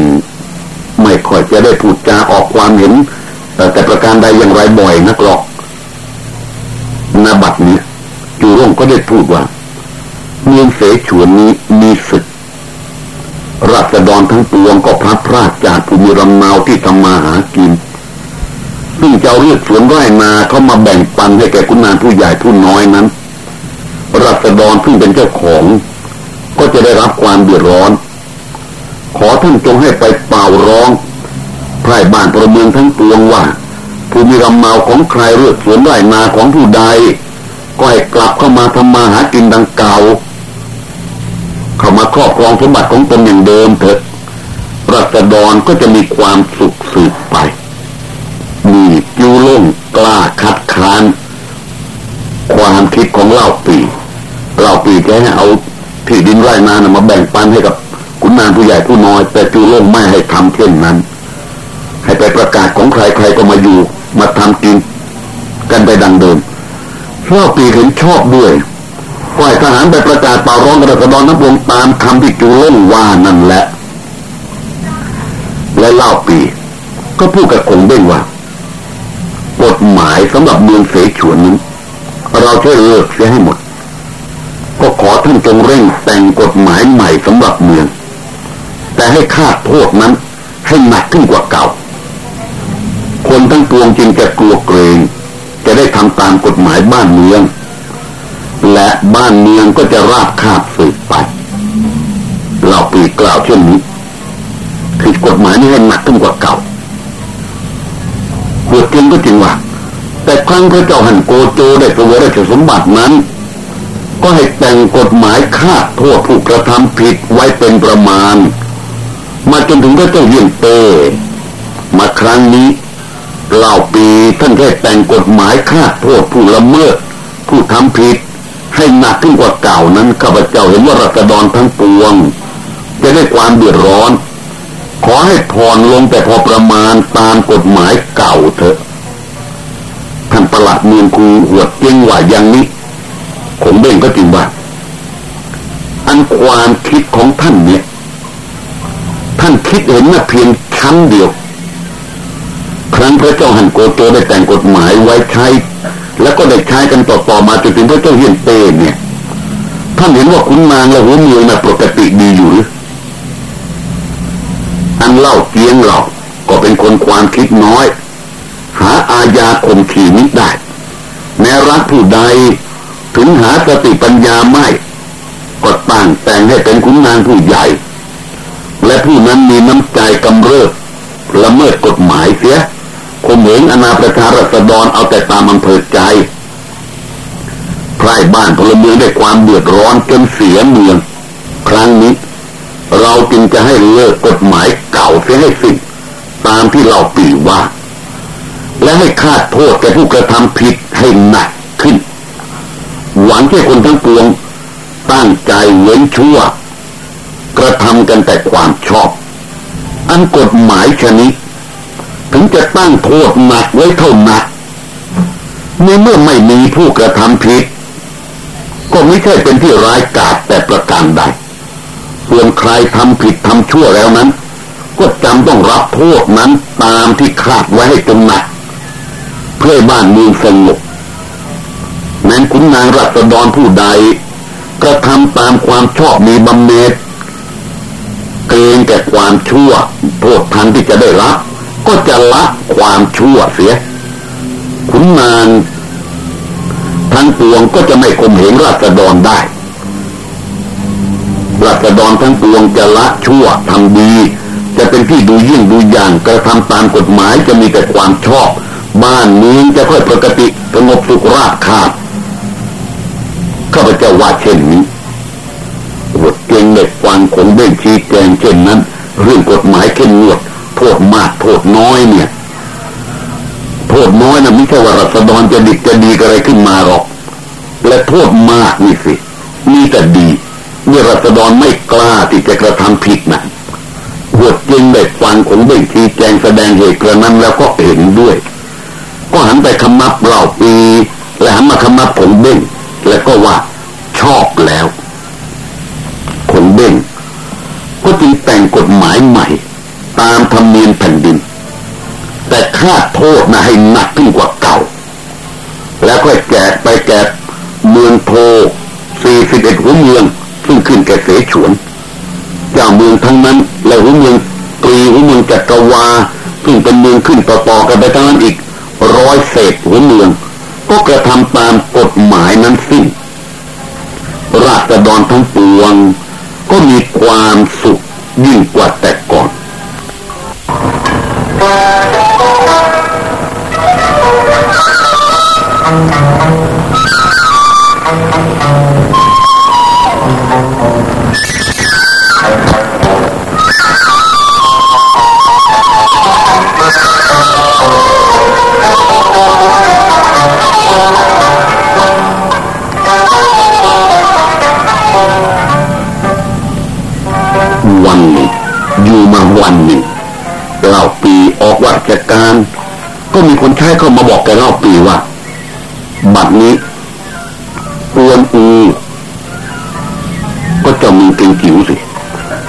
ไม่ค่อยจะได้พูดจาออกความเห็นแต่ประการใดอย่างไรบ่อยนักหรอกนาบัตนี้จูร่งก็ได้พูดว่า เมืองเสฉวนนี้มีศึกรัษฎรทั้งปวงก็พลัดพรากจากภูมิลำเนาที่ทำมาหากินซึ่งเจ้าเรียกสวนไร่นาเขามาแบ่งปันให้แก่คุณนางผู้ใหญ่ผู้น้อยนั้นรัษฎรซึ่งเป็นเจ้าของ ก็จะได้รับความเดือดร้อน อท่านจงให้ไปเป่าร้องไพร่บ้านประเมืองทั้งปวงว่าผู้มีลำเนาของใครเลือกสวนไร่นาของผู้ใดก็ให้กลับเข้ามาทำมาหากินดังเก่าเข้ามาครอบครองสมบัติของตนอย่างเดิมเถอะรัษฎรก็จะมีความสุขสืบไปมีจูล่งกล้าคัดค้าน ความคิดของเล่าปีเล่าปีจะให้เอาที่ดินไร่นานะมาแบ่งปันให้กับ คุณนางผู้ใหญ่ผู้น้อย แต่จูล่งไม่ให้ทำเช่นนั้น ให้ไปประกาศของใครใครก็มาอยู่ มาทำกิน กันไปดังเดิมเล่าปีเห็นชอบด้วยฝ่ายทหารไปประกาศเป่าร้องกระดอนน้ำวงตามคำที่จูเล่งว่านั่นแหละ และเล่าปี ก็พูดกับคงเด้งว่ากฎหมายสำหรับเมืองเสฉวนนั้นเราใช้เลิกเสียให้หมด ก็ขอท่านจงเร่งแต่งกฎหมายใหม่สำหรับเมือง แต่ให้คาโทษนั้น ให้หนักขึ้นกว่าเก่า คนทั้งปวงจึงจะกลัวเกรงจะได้ทำตามกฎหมายบ้านเมือง และบ้านเมืองก็จะราบคาบสืบไปเราปีกล่าวเช่นนี้คือกฎหมายนี้ให้หนักขึ้นกว่าเก่าบวชเก่งก็จริงว่าแต่ครั้งพระเจ้าหันโกโจได้เสวยราชสมบัตินั้น ก็ให้แต่งกฎหมายคาโทษผู้กระทำผิดไว้เป็นประมาณ มาจนถึงพระเจ้าเยี่ยงเตมาครั้งนี้เล่าปีท่านแค่แต่งกฎหมายคาโทษผู้ละเมิด ผู้ทำผิด ให้หนักขึ้นกว่าเก่านั้นข้าพเจ้าเห็นว่ารัษฎรทั้งปวง จะได้ความเดือดร้อน ขอให้ผ่อนลงแต่พอประมาณตามกฎหมายเก่าเถอะท่านประหลัดเมืองคูหวดเก่งว่าอย่างนี้ผมเบ่งก็จริงว่าอันความคิดของท่านเนี่ย คิดเห็นว่าเพียงชั้นเดียว ครั้งพระเจ้าหันโกโตได้แต่งกฎหมายไว้ใช้ แล้วก็ได้ใช้กันต่อๆมาจนถึงพระเจ้าเฮียนเต้เนี่ยท่านเห็นว่าคุณนางและหัวเมืองน่ะปกติดีอยู่หรืออันเล่าเกียงเราก็เป็นคนความคิดน้อย หาอาญาข่มขีนิได้แม้รักผู้ใดถึงหาสติปัญญาไม่ก็ตั้งแต่งให้เป็นคุณนางผู้ใหญ่ และผู้นั้นมีน้ำใจกำเริบละเมิดกฎหมายเสียคมเหงอนาประชารัษฎรเอาแต่ตามอำเภอใจไพร่บ้านพลเมืองได้ความเดือดร้อนจนเสียเมือง ครั้งนี้ เราจึงจะให้เลิกกฎหมายเก่าเสียให้สิ้นตามที่เราปีว่า และให้คาดโทษแก่ผู้กระทำผิดให้หนักขึ้น หวังให้คนทั้งปวงตั้งใจเว้นชั่ว กระทำกันแต่ความชอบ อันกฎหมายชนิด ถึงจะตั้งโทษหนักไว้เท่านักในเมื่อไม่มีผู้กระทำผิด ก็ไม่ใช่เป็นที่ร้ายกาจแต่ประการใดส่วนใครทำผิดทำชั่วแล้วนั้น ก็จำต้องรับโทษนั้นตามที่คาดไว้ให้จงหนัก เพื่อบ้านเมืองสงบแม้คุณนางรัตดรผู้ใดกระทำตามความชอบมีบำเน็จ เกรงแก่ความชั่วโทษทันที่จะได้รับก็จะละความชั่วเสียขุนนางทั้งปวงก็จะไม่คมเหงราษฎรได้ราษฎรทั้งปวงจะละชั่วทำดี จะเป็นที่ดูยิ่งดูอย่างกระทำตามกฎหมายจะมีแต่ความชอบ บ้านเมืองจะค่อยปกติสงบสุขราบคาบข้าพเจ้าว่าเช่นนี้ เก่งเด็กฟังคงเด้งชี้แจงเช่นนั้น เรื่องกฎหมายเข้มงวดโทษมากโทษน้อยเนี่ยโทษน้อยนะไม่ใช่ว่ารัศดรจะดิบจะดีอะไรขึ้นมาหรอกและโทษมากนี่สิมีแต่ดีเมื่อรัศดรไม่กล้าที่จะกระทำผิดนะหัวจริงได้ฟังของเบ่งทีแจงแสดงเหตุกระนั้นแล้วก็เห็นด้วย ก็หันไปคำนับเหล่าปี และหันมาคำนับของเบ่งแล้วก็ว่าชอบแล้วคงเบ่งก็ จึงแต่งกฎหมายใหม่ ตามธรรมเนียมแผ่นดิน แต่ค่าโทษนะให้หนักขึ้นกว่าเก่า แล้วก็แจกไปแจกเมืองโพสี่สิบเอ็ดหัวเมือง ซึ่งขึ้นแก่เสฉวนเจ้าเมืองทั้งนั้น และหัวเมืองตรีหัวเมืองจักรวาซึ่งเป็นเมืองขึ้นต่อๆกันไปทั้งนั้นอีกร้อยเศษหัวเมือง ก็กระทำตามกฎหมายนั้นสิ้นราษฎรทั้งปวงก็มีความสุข ยิ่งกว่าแต่ก่อนวัน อยู่มาวันหนึ่งเล่าปีออกวัชการ ก็มีคนใช้เข้ามาบอกแกเล่าปีว่า บัดนี้อวนอูก็จะมีเป็นจิ๋วสิ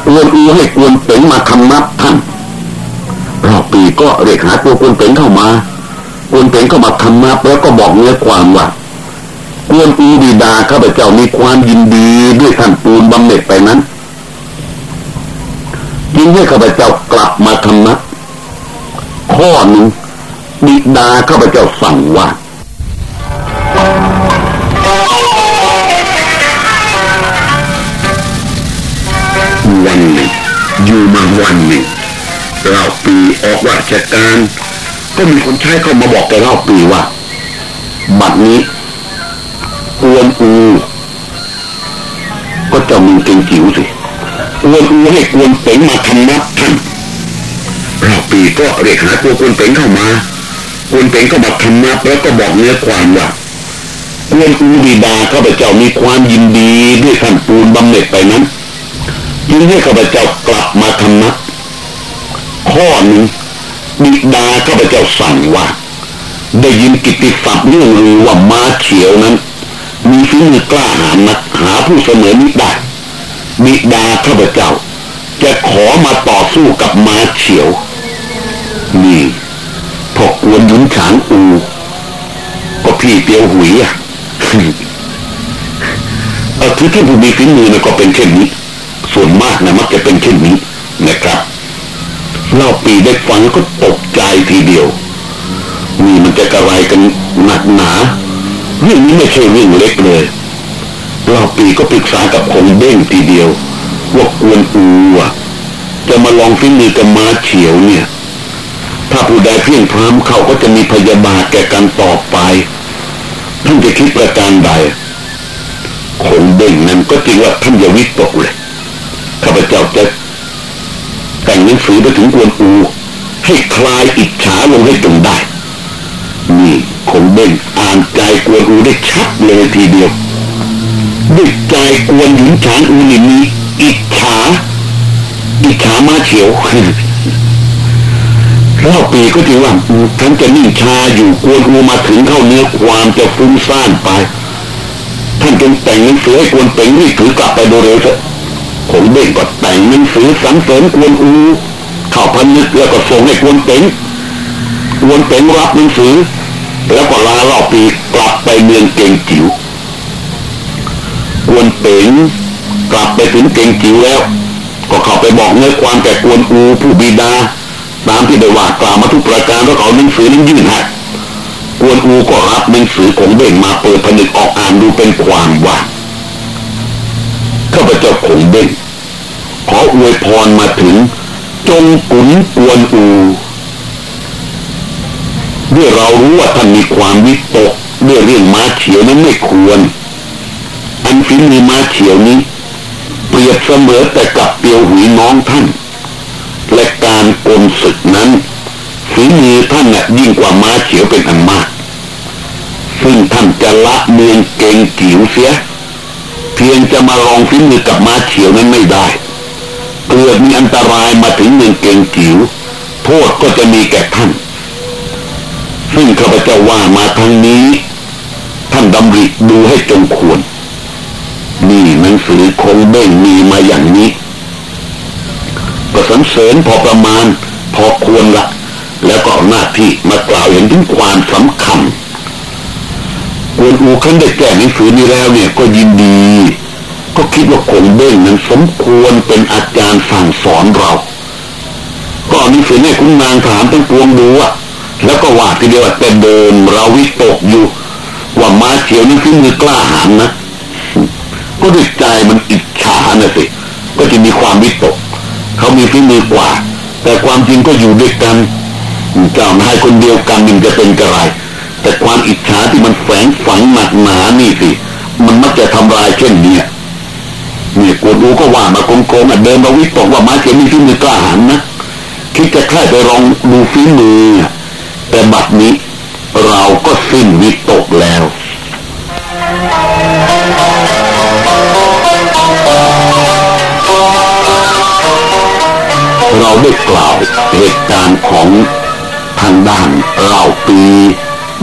อวนอูให้กวนเป๋งมาคำนับท่านเล่าปีก็เรียกหาตัวกวนเป๋งเข้ามากวนเป๋งก็มาคำนับแล้วก็บอกเนื้อความว่ากวนอูดีดาข้าพเจ้ามีความยินดีด้วยท่านปูนบำเหน็จไปนั้น ยิ่งให้ข้าพเจ้ากลับมาทำนะข้อหนึ่งบิดาข้าพเจ้าสั่งว่าวันหนึ่งอยู่มาวันหนึ่งเล่าปีออกราชการก็มีคนใช้เข้ามาบอกแกเล่าปีว่า บัดนี้อวนอู ก็จะมีเกงจิ๋วสิ วนอูให้กวนเป๋งมาทำนับท่านเราปีก็เรียกหาตัวกวนเป๋งเข้ามากวนเป๋งก็มาทำนับแล้วก็บอกเนื้อความว่ากวนอูดีดาข้าพเจ้ามีความยินดีด้วยท่านปูนบำเหน็จไปนั้นจึงให้ข้าพเจ้ากลับมาทำนับข้อหนึ่งบิดาข้าพเจ้าสั่งว่า ได้ยินกิตติศัพท์เรื่องลือว่าม้าเฉียวนั้น มีฝีมือกล้าหาญนักหาผู้เสมอนิได้ บิดาข้าพเจ้า จะขอมาต่อสู้กับม้าเฉียว นี่พอกวนยุนฉางอู ก็พี่เตียวหุยอะเออคือที่ผู้มีฝีมือนะก็เป็นเช่นนี้ ส่วนมากนะมักจะเป็นเช่นนี้นะครับเล่าปีได้ฟังก็ตกใจทีเดียวนี่มันจะกระไรกันหนักหนาเรื่องนี้ไม่ใช่เรื่องเล็กเลย เล่าปีก็ปรึกษากับคงเด้งทีเดียวว่ากวนอูอะจะมาลองฝีมือกับม้าเฉียวเนี่ย ถ้าผู้ใดเพียงพร้ำเขาก็จะมีพยาบาทแก่กันต่อไปท่านจะคิดประการใดคงเด้งนั้นก็จริงว่าท่านอย่าวิตกเลยข้าพเจ้าจะแต่งหนังสือไปถึงกวนอู ให้คลายอิจฉาลงให้จงได้ นี่คงเด้งอ่านใจกวนอูได้ชัดเลยทีเดียว ด้วยใจกวนหญิงฉานอูนี่มีอิจฉาอิจฉามาเฉียวเล่าปีก็ถือว่าท่านจะนิ่งชาอยู่กวนอูมาถึงเข้าเนื้อความจะฟุ้งซ่านไป ท่านจงแต่งหนังสือให้กวนเป่งรีบถือกลับไปโดยเร็วเถอะคงเด้งก็แต่งหนังสือสรรเสริญกวนอูข้าวพันนึกแล้วก็ส่งให้กวนเป่งกวนเป่งรับหนังสือ แล้วก็ลาล่าปีกลับไปเมืองเก่งจิ๋ว วน เป๋งกลับไปถึงเก่งจิ๋วแล้ว ก็เข้าไปบอกเนื้อความแก่กวนอูผู้บิดา ตามที่ได้ว่ากล่าวมาทุกประการแล้วเขาหนังสือนั้นยื่นให้กวนอูก็รับหนังสือของเบ่งมาเปิดผนึกออกอ่านดูเป็นความว่าข้าพเจ้าคงเบ่งขออวยพรมาถึง จงกุนกวนอูด้วยเรารู้ว่าท่านมีความวิตกด้วยเรื่องม้าเฉียวนั้นไม่ควร อันฝีมือมาเฉียวนี้ เปรียบเสมอแต่กับเปียวหุยน้องท่าน และการกลศึกนั้นฝีมือท่านน่ะยิ่งกว่าม้าเฉียวเป็นอันมาก ซึ่งท่านจะละเมืองเก่งจิ๋วเสีย เพียงจะมาลองฝีมือกับม้าเฉียวนั้นไม่ได้เกิดมีอันตรายมาถึงเมืองเก่งจิ๋วโทษก็จะมีแก่ท่าน ซึ่งข้าพเจ้าว่ามาทางนี้ ท่านดำริดูให้จงควร นี่หนังสือคงเบ่งมีมาอย่างนี้ ก็สันเสริญพอประมาณ พอควรละแล้วก็หน้าที่มากล่าวเห็นถึงความสำคัญกวนอูขันได้แก้หนังสือนี้แล้วเนี่ยก็ยินดี ก็คิดว่าคงเด้งนั้นสมควรเป็นอาจารย์สั่งสอนเราก็มีเสียให้คุณนางถามทั้งปวงดูอะแล้วก็ว่าทีเดียวแต่เดิมเราวิตกอยู่ ว่ามาเฉียวนี่คือมือกล้าหาญนะ ก็ด้วยใจมันอิจฉานะสิก็จะมีความวิตกเขามีฝีมือกว่า แต่ความจริงก็อยู่ด้วยกันเจ้านายคนเดียวกันมันจะเป็นกระไรแต่ความอิจฉาที่มันแฝงฝังหนักหนานี่สิมันมักจะทำลายเช่นนี้เนี่ยกวดดูก็ว่ามาโกงๆอะเดินมาวิตกว่ามาเขียมีฝีมือกล้าหาญนะคิดจะแค่ไปลองดูฝีมือแต่บัดนี้เราก็สิ้นวิตกแล้ว เราได้กล่าวเหตุการณ์ของทางด้านเราปี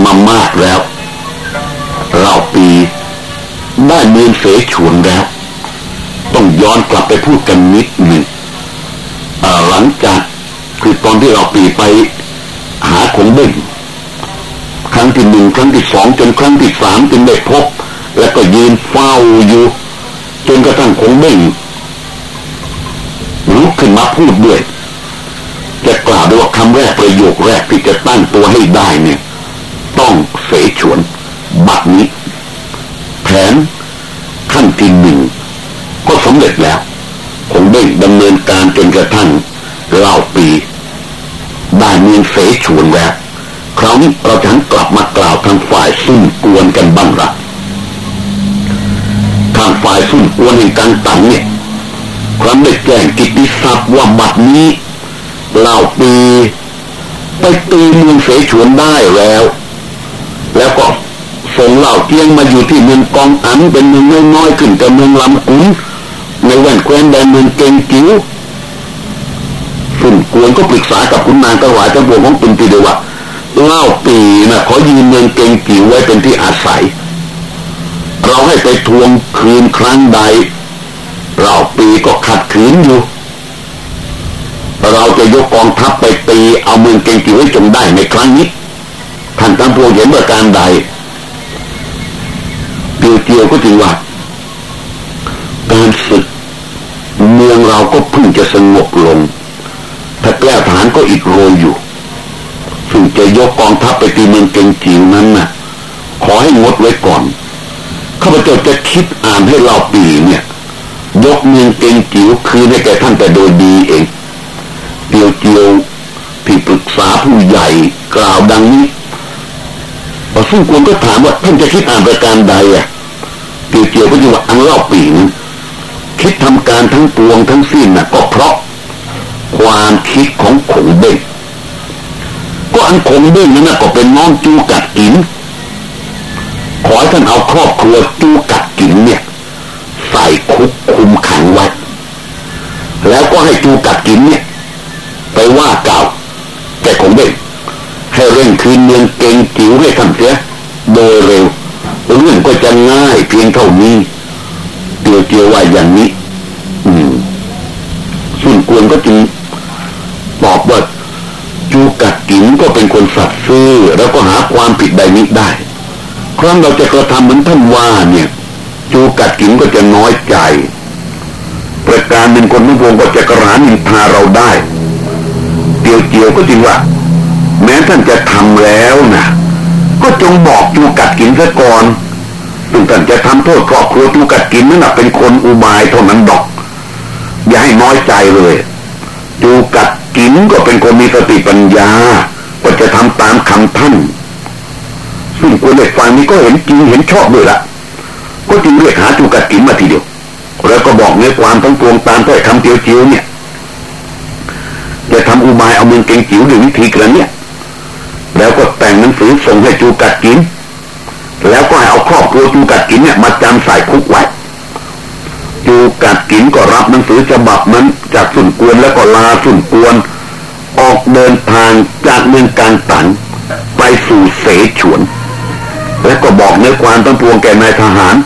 มามากแล้วเราปีได้เมืองเสฉวนแล้ว ต้องย้อนกลับไปพูดกันนิดหนึ่งหลังจากคือตอนที่เราปีไปหาคงเบ้งครั้งที่หนึ่งครั้งที่สองจนครั้งที่สามจึงได้พบ แล้วก็ยืนเฝ้าอยู่ จนกระทั่งคงเบ้งลุกขึ้นมาพูดด้วย จะกล่าวด้วยว่าคำแรกประโยคแรกที่จะตั้งตัวให้ได้เนี่ย ต้องเสฉวน บัดนี้ แผนขั้นที่หนึ่งก็สำเร็จแล้วคงได้ดำเนินการจนกระทั่งเล่าปีได้เมืองเสฉวนแล้วคราวนี้เราจะกลับมากล่าวทางฝ่ายซุ่มกวนกันบ้างละทางฝ่ายซุ่มกวนในการตังเนี่ยครั้นได้แจ้งกิติศัพท์ว่าบัดนี้ เหล่าปีไปตีเมืองเสฉวนได้แล้ว แล้วก็ส่งเหล่าเทียงมาอยู่ที่เมืองกองอันเป็นเมืองน้อยๆขึ้นกับเมืองลำกุนในแว่นแคว้นแดนเมืองเกงจิ๋วสุ่นกวนก็ปรึกษากับคุณนางกระหวายเจ้าบัวของตุนตีเดียวว่าเล่าปีนะขอยืนเมืองเกงจิ๋วไว้เป็นที่อาศัย เราให้ไปทวงคืนครั้งใดเราปีก็ขัดขืนอยู่ เราจะยกกองทัพไปตีเอาเมืองเกงจิ๋วให้จงได้ในครั้งนี้ท่านทั้งพวกเห็นประการใดเดียวเจียวก็จึงว่าการศึกเมืองเราก็เพิ่งจะสงบลงถ้าแก้ทหารก็อีกโรยอยู่ซึ่งจะยกกองทัพไปตีเมืองเกงจิ๋วนั้นนะ่ะ ขอให้งดไว้ก่อนข้าพเจ้าจะคิดอ่านให้เราปีเนี่ย ยกเมืองเกงจิ๋วคืนให้แก่ท่านแต่โดยดีเอง เตียวเจียวที่ปรึกษาผู้ใหญ่กล่าวดังนี้ซึ่งควรก็ถามว่าท่านจะคิดอ่านประการใดอะเตียวเจียวก็จะว่าอันเล่าปีนคิดทำการทั้งปวงทั้งสิ้นน่ะ ก็เพราะ ความคิดของขงเบ้งก็อันคงเบ้งนั่นก็เป็นน้องจูกัดกิน ขอให้ท่านเอาครอบครัวจูกัดกินเนี่ย ใส่คุกคุมขังไว้แล้วก็ให้จูกัดกินเนี่ย ว่าเก่าแกคงเบ้งให้เร่งคืนเมืองเก่งจิ๋วให้ท่านเสียโดยเร็วเรื่องก็จะง่ายเพียงเท่านี้เตียวเตียวว่าอย่างนี้ อืมสุนกวนก็จึงตอบว่าจูกัดกิ๋นก็เป็นคนสัตย์ซื่อแล้วก็หาความผิดใดนี้ได้ ครั้งเราจะกระทำเหมือนท่านว่าเนี่ย จูกัดกิ๋นก็จะน้อยใจ ประการหนึ่งคนทุกวงก็จะกระหานอินทาเราได้ เตียวเจียวก็จริงว่า แม้ท่านจะทำแล้วนะก็จงบอกจูกัดกินซะก่อนซึ่งท่านจะทำโทษครอบครัวจูกัดกินนั่นเป็นคนอุบายเท่านั้นดอก อย่าให้น้อยใจเลยจูกัดกินก็เป็นคนมีสติปัญญา ก็จะทำตามคำท่านซึ่งคนเด็กฟังนี้ก็เห็นจริงเห็นชอบด้วยละก็จึงเรียกหาจูกัดกินมาทีเดียว แล้วก็บอกเนื้อความทั้งปวงตามถ้อยคำเตียวจิ๋วเนี่ย บายเอาเมืองเก่งจิ๋วด้วยวิธีกระเนี่ยแล้วก็แต่งหนังสือส่งให้จูกัดกิน แล้วก็ให้เอาครอบครัวจูกัดกินเนี่ยมาจำใส่คุกไว้จูกัดกินก็รับหนังสือฉบับนั้นจากสุนกวนแล้วก็ลาสุนกวน ออกเดินทางจากเมืองการตังไปสู่เสฉวน แล้วก็บอกเนื้อความตั้งปวงแก่นายทหาร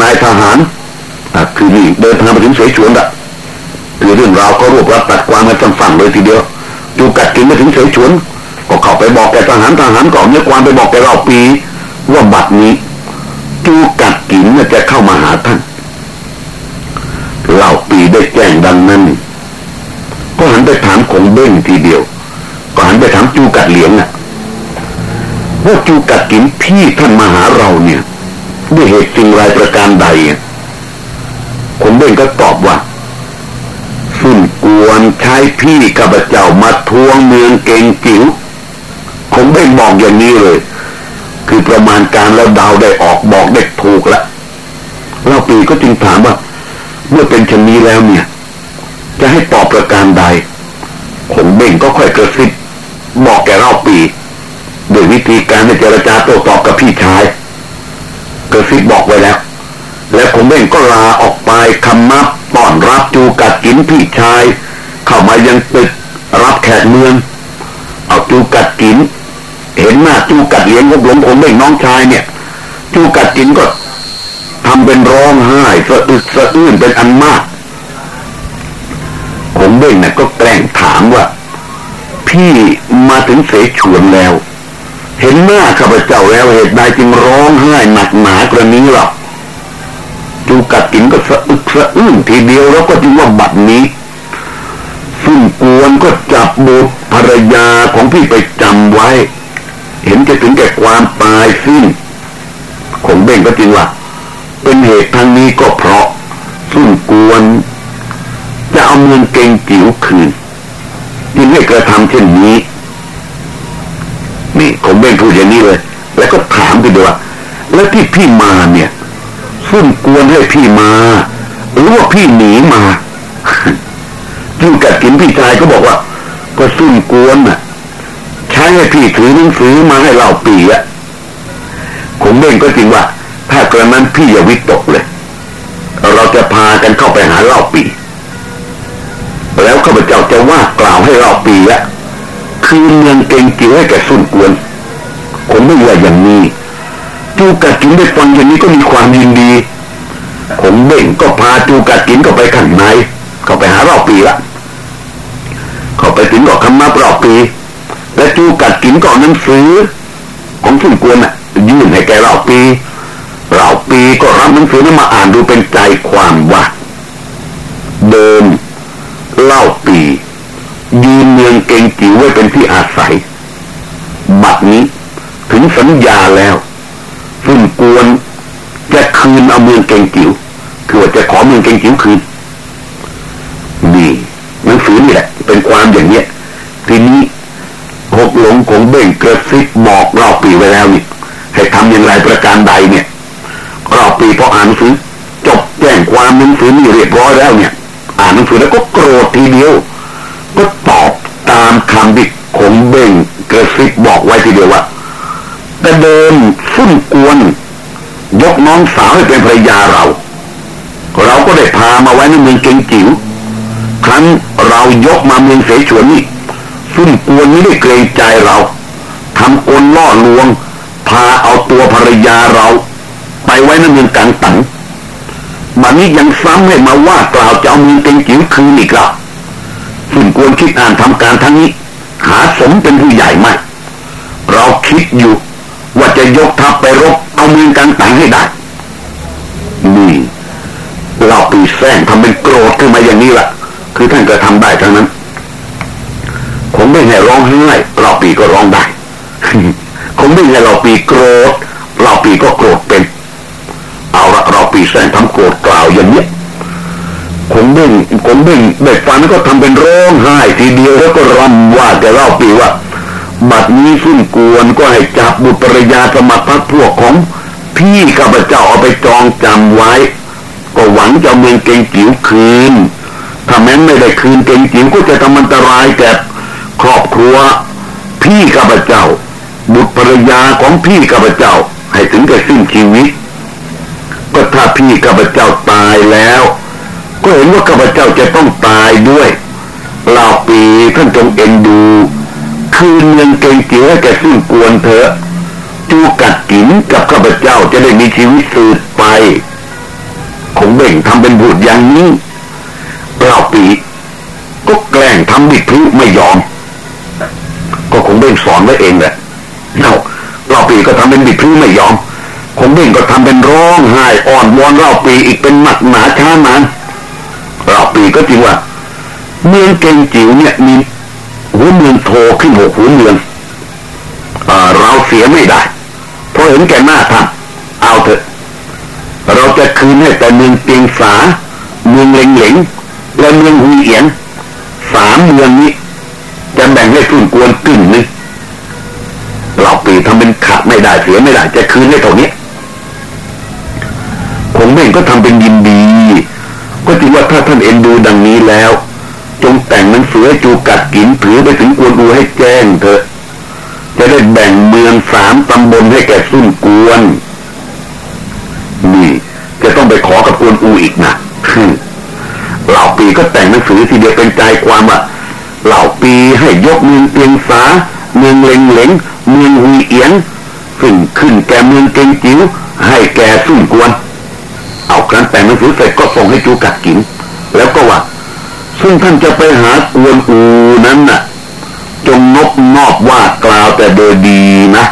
นายทหารคือนี่เดินทางไปถึงเสฉวนอะ คือเรื่องราวก็รวบรัดตัดความมาจนฟังเลยทีเดียวจูกัดกินมาถึงเสฉวน ก็เข้าไปบอกแกทหารทหารก่อนเนื้อความไปบอกแกเราปีว่าบัดนี้จูกัดกินจะเข้ามาหาท่านเราปีได้แจ้งดังนั้น ก็หันไปถามคงเบ้งทีเดียว ก็หันไปถามจูกัดเหลียงอะว่าจูกัดกินพี่ท่านมาหาเราเนี่ยด้วยเหตุจริงรายประการใดคงเบ้งก็ตอบว่า สุนกวนใช้พี่ข้าพเจ้ามาทวงเมืองเก่งจิ๋วคงเบ้งบอกอย่างนี้เลย คือประมาณการแล้วดาวได้ออกบอกได้ถูกแล้วเล่าปีก็จึงถามว่า เมื่อเป็นชนนี้แล้วเนี่ย จะให้ตอบประการใดคงเบ่งก็ค่อยกระซิบบอกแกเล่าปีโดยวิธีการในเจรจาโต้ตอบกับพี่ชายกระซิบบอกไว้แล้ว แล้วคงเบ่งก็ลาออกไปคำนับต้อนรับจูกัดกินพี่ชาย เข้ามายังตึกรับแขกเมือง เอาจูกัดกิน เห็นหน้าจูกัดเลี้ยงกหลงคงเบ่งน้องชายเนี่ย จูกัดกินก็ทำเป็นร้องไห้สะอึกสะอื้นเป็นอันมากผมเบ่งน่ะก็แกล้งถามว่า พี่มาถึงเสฉวนแล้ว เห็นหน้าข้าพเจ้าแล้วเหตุใดจึงร้องไห้หนักหนากระนี้หรอ จูกัดกินก็สะอึกสะอื้นทีเดียวแล้วก็จึงว่าบัดนี้ซึ่งกวนก็จับบุตรภรรยาของพี่ไปจำไว้ เห็นจะถึงแก่ความตายสิ้นคงเบ่งก็จริงว่าเป็นเหตุทางนี้ก็เพราะสุ่นกวน จะเอาเงินเกงจิ๋วคืนจึงให้กระทำเช่นนี้ นี่ผมเป็นพูดอย่างนี้เลย แล้วก็ถามไปด้วยว่าแล้วที่พี่มาเนี่ย สุ่นกวนให้พี่มาหรือว่าพี่หนีมาจู่กัดกินพี่ชายก็บอกว่า ก็สุ่นกวนน่ะ ใช้ให้พี่ถือหนังสือมาให้เราปีอะผมเบ่งก็จริงว่า ถ้ากระนั้นพี่อย่าวิตกเลย เราจะพากันเข้าไปหาเล่าปี แล้วข้าพเจ้าจะว่ากล่าวให้เล่าปีละคือเมืองเก่งจิ๋วให้แกสุนกวนผมไม่ว่าอย่างนี้ จูกัดกินได้ฟังอย่างนี้ก็มีความยินดีผมเบ่งก็พาจูกัดกินก็ไปขันในเขาไปหาเล่าปีละเขาไปถึงก็คำมาเล่าปี และจูกัดกินก็หนังสือ ของสุนกวนอะ ยื่นให้แกเล่าปีเราปีก็รับหนังสือนั้นมาอ่านดูเป็นใจความว่าเดิมเล่าปียืนเมืองเกงจิ๋วไว้เป็นที่อาศัย บัดนี้ถึงสัญญาแล้ว ซึ่งกวนจะคืนเอาเมืองเก่งจิ๋วคือว่าจะขอเมืองเก่งจิ๋วคืนนี่หนังสือนี่แหละ เป็นความอย่างเนี้ยทีนี้หกหลงของเบ่งกระซิบบอกเราปีไว้แล้วนี่ให้ทำอย่างไรประการใดเนี่ยรอบปีพออ่านหนังสือจบแจ้งความหนังสือนี่เรียบร้อยแล้วเนี่ย อ่านหนังสือแล้วก็โกรธทีเดียว ก็ตอบตามคำที่ขงเบ่งกระซิบบอกไว้ทีเดียวว่า แต่เดิมฟุ้นกวน ยกน้องสาวให้เป็นภรรยาเรา เราก็ได้พามาไว้ในเมืองเก่งจิ๋วครั้นเรายกมาเมืองเสฉวนนี่ฟุ้นกวนนี้ได้เกรงใจเราทำกลล่อลวง พาเอาตัวภรรยาเรา ไปไว้ในเมืองกังตังบัดนี้ยังซ้ำให้มาว่ากล่าวจะเอาเมืองเต็งจิ๋วคืนอีกแล้วซึ่งควรคิดอ่านทำการทั้งนี้ หาสมเป็นผู้ใหญ่ไหมเราคิดอยู่ ว่าจะยกทัพไปรบเอาเมืองกังตังให้ได้ นี่เราปีแซงทำเป็นโกรธขึ้นมาอย่างนี้แหละคือท่านก็ทำได้ทั้งนั้น ผมไม่ให้ร้องไห้เราปีก็ร้องได้ผมไม่ให้เราปีโกรธเราปีก็โกรธเป็น เอาละเราปีแสงทำโกรธกล่าวอย่างนี้คงเบ่งคงเบ่งเด็กฟันก็ทำเป็นร้องไห้ทีเดียวแล้วก็รำว่าแต่เล่าปีว่า บัดนี้สุ่นกวนก็ให้จับบุตรยาสมัครพักพวกของพี่ข้าพเจ้าเอาไปจองจำไว้ ก็หวังจะเมืองเกงจิ๋วคืน ถ้าแม้นไม่ได้คืนเกงจิ๋วก็จะทำอันตรายแก่ครอบครัว พี่ข้าพเจ้า บุตรภรรยาของพี่ข้าพเจ้า ให้ถึงแก่สิ้นชีวิต ก็ถ้าพี่ข้าพเจ้าตายแล้ว ก็เห็นว่าข้าพเจ้าจะต้องตายด้วยเล่าปีท่านจงเอ็นดู คืนเงินเกงเกียแกซึ่งกวนเถอะจูกัดกินกับข้าพเจ้าจะได้มีชีวิตสืบไป คงเบ่งทำเป็นบุตรอย่างนี้เล่าปีก็แกล้งทำบิดพิไม่ยอม ก็คงเบ่งสอนไว้เองแหละเล่าเล่าปีก็ทำเป็นบิดพิไม่ยอม คงเบ่งก็ทำเป็นร้องไห้อ่อนวอนเล่าปีอีกเป็นหนักหนาช้านานเราปีก็จริงว่าเมืองเกงจิ๋วเนี่ยมี หัวเมืองโทขึ้นหกหัวเมืองเราเสียไม่ได้เพราะเห็นแก่หน้าท่านเอาเถอะ เราจะคืนให้แต่เมืองเปียงสา เมืองเลงเหลงและเมืองหุยเอียนสามเมืองนี้ จะแบ่งให้ทุนกวนกึ่งนึงเราปีทำเป็นขาดไม่ได้เสียไม่ได้ จะคืนให้เท่านี้คงเม่งก็ทำเป็นยินดี ก็จริงว่าถ้าท่านเอ็นดูดังนี้แล้ว จงแต่งหนังสือจูกัดกินถือไปถึงกวนดูให้แจ้งเถอะ จะได้แบ่งเมืองสามตำบลให้แก่สุ่นกวน นี่ จะต้องไปขอกับกวนอูอีกนะเหล่าปีก็แต่งหนังสือทีเดียวเป็นใจความว่าเหล่าปีให้ยกเมืองเปียงสาเมืองเล็งเหลงเมืองหุยเอียงซึ่งขึ้นแก่เมืองเกงจิ๋วให้แก่สุ่นกวน เอาครั้นแต่งหนังสือเสร็จก็ส่งให้จูกัดกิน แล้วก็ว่า ซึ่งท่านจะไปหากวนอูนั้นน่ะ จงนบนอบว่ากล่าวแต่โดยดีนะ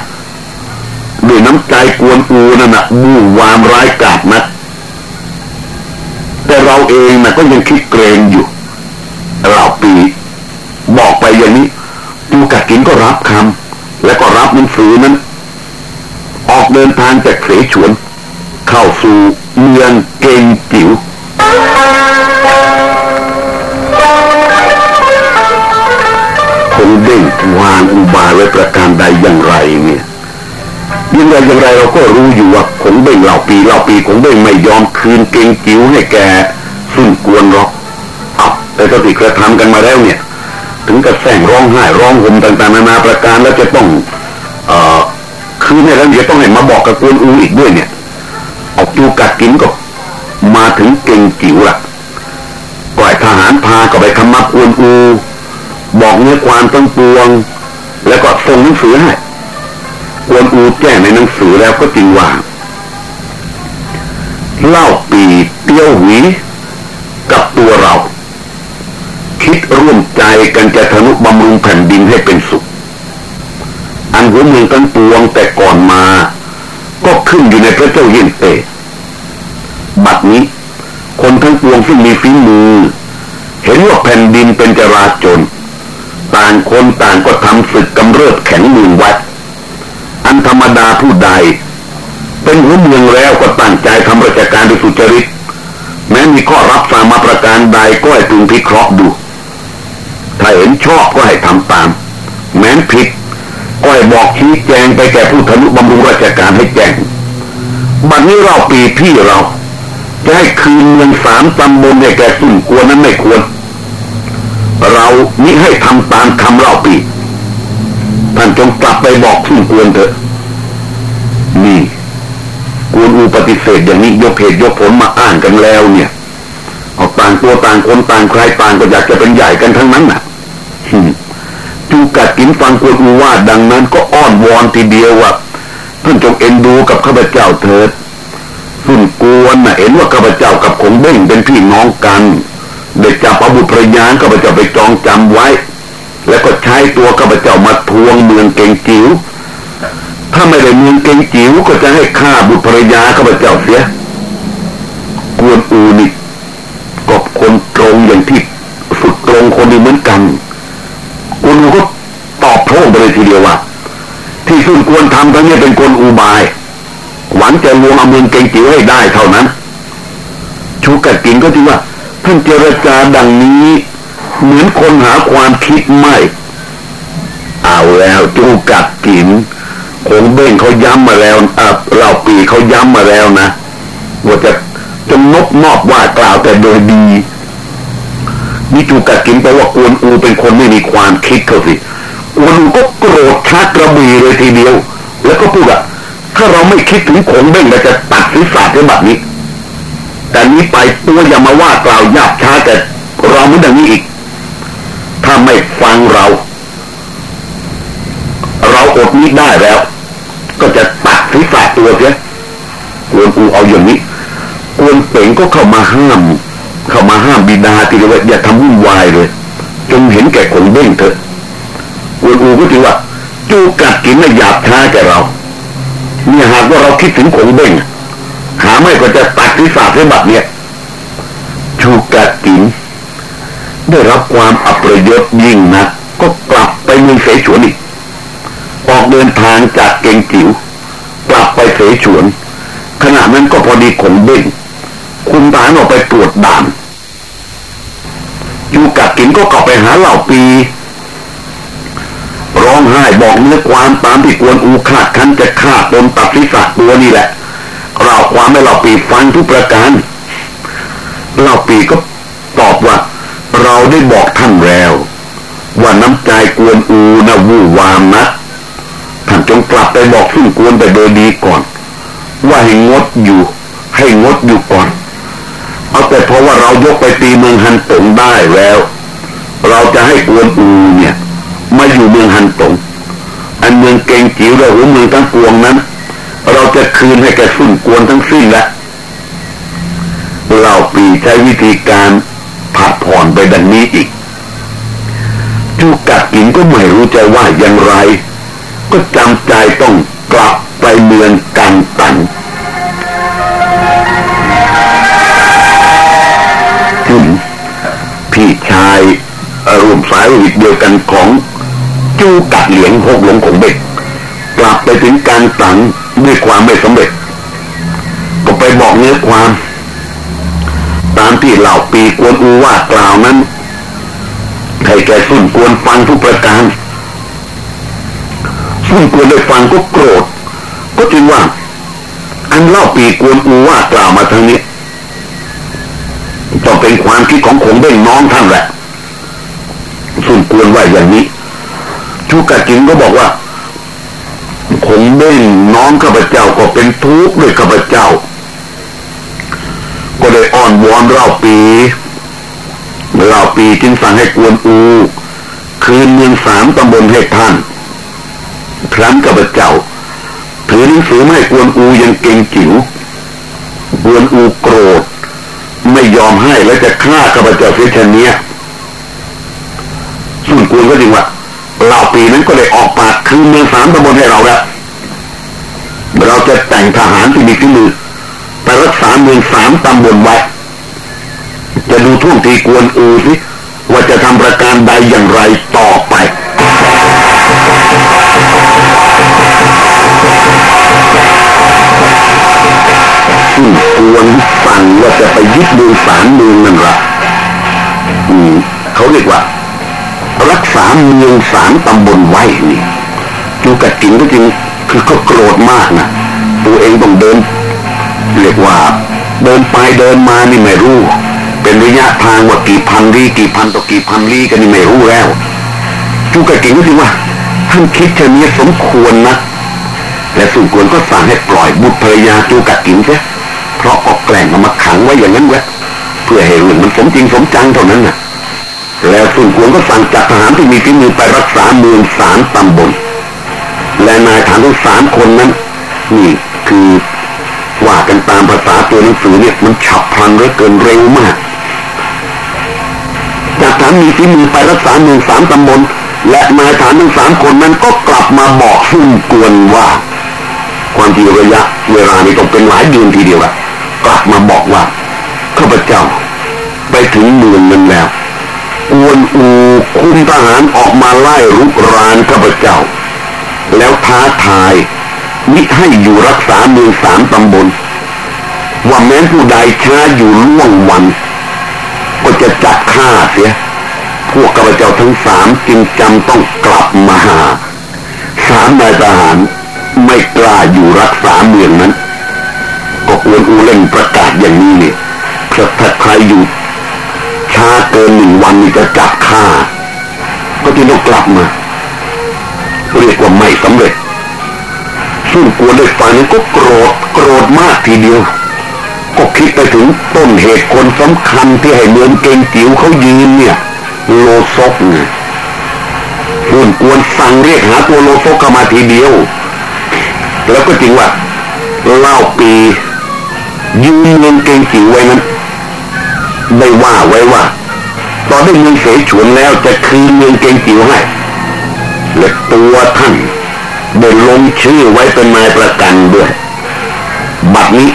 ด้วยน้ำใจกวนอูนั่นน่ะมู่วามร้ายกาจนะแต่เราเองน่ะก็ยังคิดเกรงอยู่เราปี บอกไปอย่างนี้จูกัดกินก็รับคำแล้วก็รับหนังสือนั้น ออกเดินทางจากเสฉวน เข้าสู่เมืองเกงจิ๋ว วางอุบายไว้ประการใดอย่างไรเนี่ยยังไงอย่างไรเราก็รู้อยู่ว่าคงเบ่งเหล่าปีเหล่าปีคงเบ่งไม่ยอมคืนเกงจิ๋วให้แกสุ่นกวนหรอกอับแต่ก็ติกระทำกันมาแล้วเนี่ย ถึงกับแสงร้องไห้ร้องห่มต่างๆนานาประการแล้วจะต้อง เอ่อคืนให้แล้วเดี๋ยวต้องให้มาบอกกับกวนอูอีกด้วยเนี่ยออกจูกัดกินก็มาถึงเก่งจิ๋วละปล่อยทหารพาก็ไปคำมับกวนอู บอกเนื้อความตั้งปวง แล้วก็ส่งหนังสือให้กวนอูแจ้ในหนังสือแล้วก็จริงว่าเล่าปีเตี้ยวหวีกับตัวเรา คิดร่วมใจกันจะทนุบำรุงแผ่นดินให้เป็นสุข อันหัวเมืองตั้งปวงแต่ก่อนมา ก็ขึ้นอยู่ในพระเจ้าเย็นเตบัดนี้ คนทั้งปวงซึ่งมีฝีมือ เห็นว่าแผ่นดินเป็นจราจน ต่างคนต่างก็ทำศึกกำเริบแข็งมือวัด อันธรรมดาผู้ใด เป็นหัวเมืองแล้วก็ตั้งใจทำราชการด้วยสุจริต แม้มีข้อรับฟังมาประการใดก็ให้พึงพิเคราะห์ดู ถ้าเห็นชอบก็ให้ทำตาม แม้นผิดก็ให้บอกชี้แจงไปแก่ผู้ทนุบำรุงราชการให้แจ้งบัดนี้เราปีพี่เราจะให้คืนเมืองสามตำบลให้แก่สุ่นกวนนั้นไม่ควร เรานี้ให้ทำตามคำเล่าปีท่านจงกลับไปบอกสุ่นกวนเถอะ นี่กวนอูปฏิเสธอย่างนี้ยกเหตุยกผลมาอ้างกันแล้วเนี่ย เอาต่างตัวต่างคนต่างใครต่างก็อยากจะเป็นใหญ่กันทั้งนั้นน่ะจูกัดกินฟังกวนอูว่าดังนั้นก็อ้อนวอนทีเดียวว่าท่านจงเอ็นดูกับข้าพเจ้าเถิดสุ่นกวนน่ะเห็นว่าข้าพเจ้ากับคงเบ้งเป็นพี่น้องกัน เด็กจับอาบุตรยานข้าพเจ้าไปจองจำไว้ แล้วก็ใช้ตัวข้าพเจ้ามาทวงเมืองเก่งจิ๋วถ้าไม่ได้เมืองเก่งจิ๋วก็จะให้ฆ่าบุตรภรยาข้าพเจ้าเสียกวนอูนี่ก็คนตรงอย่างที่สุดตรงคนนี้เหมือนกันกวนอูก็ตอบโต้ไปเลยทีเดียวว่าที่สุดควรทำทั้งนี้เป็นคนอูบาย หวังจะลวงเอาเมืองเก่งจิ๋วให้ได้เท่านั้นชูกัดกินก็ที่ว่า ท่านเจรจาดังนี้ เหมือนคนหาความคิดไม่ เอาแล้วจูกัดกินคงเบ้งเขาย้ำมาแล้วอ่าเราปีเขาย้ำมาแล้วนะว่าจะจะนบนอบว่ากล่าวแต่โดยดีนี่จูกัดกินแปลว่ากวนอูเป็นคนไม่มีความคิดเขาสิกวนอูก็โกรธชักกระบี่เลยทีเดียว แล้วก็พูดว่าถ้าเราไม่คิดถึงขงเบ้งเราจะตัดศีรษะในแบบนี้ แต่นี้ไปตัวอย่ามาว่ากล่าวยาบช้าแต่เราไม่ดังนี้อีก ถ้าไม่ฟังเรา เราอดนี้ได้แล้ว ก็จะตัดศีรษะตัวเสียกวนอูเอาอย่างนี้กวนเป่งก็เข้ามาห้าม เข้ามาห้ามบิดาทีเดียวอย่าทำวุ่นวายเลยจงเห็นแก่ขงเบ้งเถอะกวนอูก็ถือว่าจูกัดกินไม่หยาบช้าแกเราเนี่ยหากว่าเราคิดถึงขงเบ้ง หาไม่ก็จะตัดศีรษะเสบัดเนี่ยชูกะกินได้รับความอัปยศยิ่งนะก็กลับไปเมืองเสฉวนอีกออกเดินทางจากเกงจิ๋วกลับไปเสฉวน ขณะนั้นก็พอดีขนเบ้งคุณทหารออกไปตรวจด่านยูกับกินก็กลับไปหาเหล่าปีร้องไห้บอกเนื้อความตามที่กวนอูคาดคันจะฆ่าตนตัดศีรษะตัวนี่แหละ เราความให้เราปีฟังทุกประการเราปีก็ตอบว่า เราได้บอกท่านแล้ว ว่าน้ำใจกวนอูนะวูวามนะท่านจงกลับไปบอกขึ้นกวนแต่โดยดีก่อน ว่าให้งดอยู่ ให้งดอยู่ก่อน เอาแต่เพราะว่าเรายกไปตีเมืองฮันตงได้แล้ว เราจะให้กวนอูเนี่ยมาอยู่เมืองฮันตงอันเมืองเกงจิ๋วและหัวเมืองทั้งปวงนั้น เราจะคืนให้แกสุ่นกวนทั้งสิ้นละเราปีใช้วิธีการผัดผ่อนไปดังนี้อีกจูกัดกินก็ไม่รู้ใจว่าอย่างไร ก็จำใจต้องกลับไปเมือง นื้อความ ตามที่เหล่าปีกวนอูว่ากล่าวนั้นใครแกสุ่นกวนฟังทุกประการสุ่นกวนได้ฟังก็โกรธ ก็จึงว่า อันเล่าปีกวนอูว่ากล่าวมาทางนี้ต้องเป็นความคิดของคงเบ้งน้องท่านแหละสุ่นกวนว่าอย่างนี้ชูกะจิงก็บอกว่าคงเบ้งน้องข้าพเจ้าก็เป็นทุกข์ด้วยข้าพเจ้า ก็ได้อ้อนวอนเล่าปีเล่าปีจึงสั่งให้กวนอู คืนเมืองสามตำบลให้ท่านครั้นกับเจ้าถือหนังสือไม่กวนอูยังเก่งจิ๋วกวนอูโกรธ ไม่ยอมให้และจะฆ่ากับเจ้าเสียชนเนี้ยส่วนกวนก็จริงว่าเล่าปีนั้นก็เลยออกปากคืนเมืองสามตำบลให้เราแล้วเราจะแต่งทหารที่มีฝีมือไปรักษาเมืองสามตำบลไว้ จะดูท่วงทีกวนอูสิว่าจะทำประการใดอย่างไรต่อไปซึ่งกวนสั่งว่าจะไปยึดเมืองสามเมืองนั่นละอืมเขาเรียกว่า รักษาเมืองสามตำบลไว้นี่ดูกัดกินก็จริงคือก็โกรธมากนะตัวเองต้องเดิน เรียกว่า เดินไปเดินมานี่ไม่รู้ เป็นระยะทางว่ากี่พันลี้กี่พันต่อกี่พันลี้กันนี่ไม่รู้แล้วจูกระเก่งก็จริงว่าท่านคิดเช่นนี้สมควรนะและสุควรก็สั่งให้ปล่อยบุตรภรรยาจูกระกิ่งเสียเพราะออกแกล้งมาขังไว้อย่างนั้นแหละเพื่อให้เรื่องมันสมจริงสมจังเท่านั้นน่ะแล้วสุควรก็สั่งจัดทหารที่มีฝีมือไปรักษาเมืองสามตำบล และนายฐานทั้งสามคนนั้น นี่คือว่ากันตามภาษาตัวหนังสือเนี่ยมันฉับพลันเหลือเกินเร็วมาก ฐานมีฝีมือไปรักษาเมืองสามตำบลและนายฐานทั้งสามคนนั้นก็กลับมาบอกซุ่มกวนว่า ความที่ระยะ เวลานี้ต้องเป็นหลายเดือนทีเดียวอะกลับมาบอกว่าข้าพเจ้า ไปถึงเมืองนั้นแล้วกวนอูคุมทหารออกมาไล่รุกรานข้าพเจ้า แล้วท้าทายมิให้อยู่รักษาเมืองสามตำบลว่าแม้ผู้ใดช้าอยู่ล่วงวัน ก็จะจัดฆ่าเสีย พวกกบเจ้าทั้งสามจึงจำต้องกลับมาหา สามนายทหารไม่กล้าอยู่รักษาเมืองนั้น ก็ควรอูเล่นประกาศอย่างนี้เนี่ยถ้าใครอยู่ช้าเกินหนึ่งวันนี่จะจับฆ่า ก็จึงต้องกลับมาเรียกว่าไม่สำเร็จซึ่งกลัวได้ฟังนี้ก็โกรธโกรธมากทีเดียว ก็คิดไปถึงต้นเหตุคนสำคัญที่ให้เมืองเกงจิ๋วเขายืนเนี่ย โลซกไงส่นกวนสั่งเรียกหาตัวโลซกเข้ามาทีเดียว แล้วก็จริงว่าเล่าปี ยืนเมืองเกงจิ๋วไว้นั้นได้ว่าไว้ว่า ตอนได้เมืองเสฉวนแล้วจะคืนเมืองเกงจิ๋วให้และตัวท่านได้ลงชื่อไว้เป็นนายประกันด้วย บัดนี้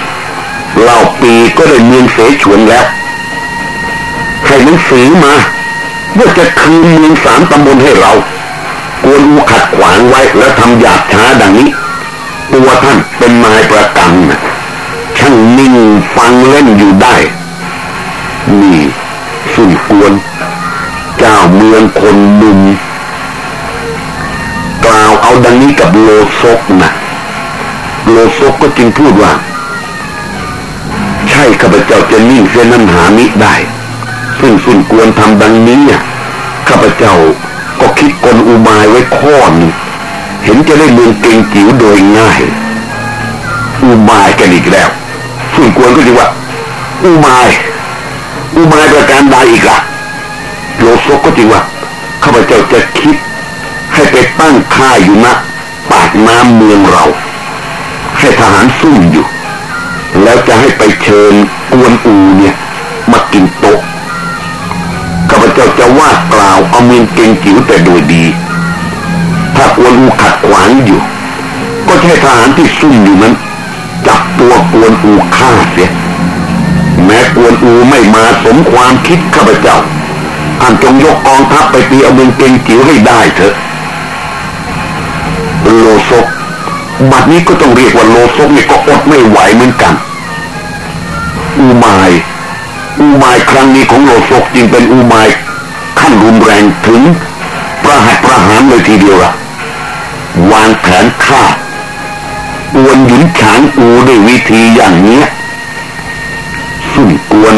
เล่าปีก็ได้เมืองเสฉวนแล้วให้หนังสือมา ว่าจะคืนเมืองสามตำบลให้เรากวนอูขัดขวางไว้แล้วทำหยาบช้าดังนี้ ตัวท่านเป็นนายประกันนะช่างนิ่งฟังเล่นอยู่ได้ นี่สุนกวน เจ้าเมืองคนหนุ่มกล่าวเอาดังนี้กับโลซกนะโลซกก็จึงพูดว่า ใช่ข้าพเจ้าจะนิ่งเส้นนั้นหามิได้ ซึ่งสุนกวนทำดังนี้ข้าพเจ้าก็คิดกลอุบายไว้ข้อนึงเห็นจะได้เมืองเก่งจิ๋วโดยง่าย อุบายกันอีกแล้วสุนกวนก็จึงว่า อุบาย อุบายประการใดอีกล่ะโลซกก็จริงว่าข้าพเจ้าจะคิด ให้ไปตั้งค่ายอยู่นะปากน้ำเมืองเรา ให้ทหารซุ่มอยู่ แล้วจะให้ไปเชิญกวนอูเนี่ย มากิน จ้าจะว่ากล่าวเอาเมืองเก่งจิ๋วแต่โดยดี ถ้ากวนอูขัดขวางอยู่ ก็ใช้ทหารที่ซุ่มอยู่นั้น จับตัวกวนอูฆ่าเสีย แม้กวนอูไม่มาสมความคิดข้าพเจ้าท่านจงยกกองทัพไปตีเอาเมืองเก่งจิ๋วให้ได้เถอะโลซกบัดนี้ก็ต้องเรียกว่าโลซกเนี่ยก็อดไม่ไหวเหมือนกัน อูมาย อูมายครั้งนี้ของโลซกจึงเป็นอูมาย ขั้นรุนแรงถึงประหัตประหารเลยทีเดียวละวางแผนฆ่าอวนหยุนฉางอูด้วยวิธีอย่างเนี้ยสุ่มกวน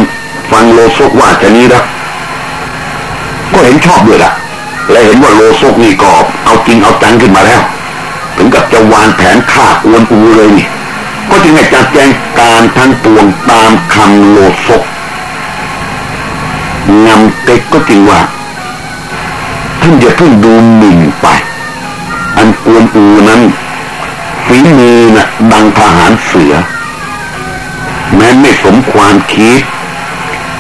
ฟังโลซกว่าจะนี้ล้วก็เห็นชอบด้วยละและเห็นว่าโลซกนี่ก็เอาจริงเอาจังขึ้นมาแล้ว ถึงกับจะวางแผนฆ่าอวนอูเลยนี่ก็จึงให้จัดแจงการทั้งปวงตามคำโลซกงำเต็กก็จริงว่า ท่านอย่าเพิ่งดูหมิ่นไป อันอวนอูนั้นฝีมือนะ่ะดังทหารเสือ แม้ไม่สมความคิด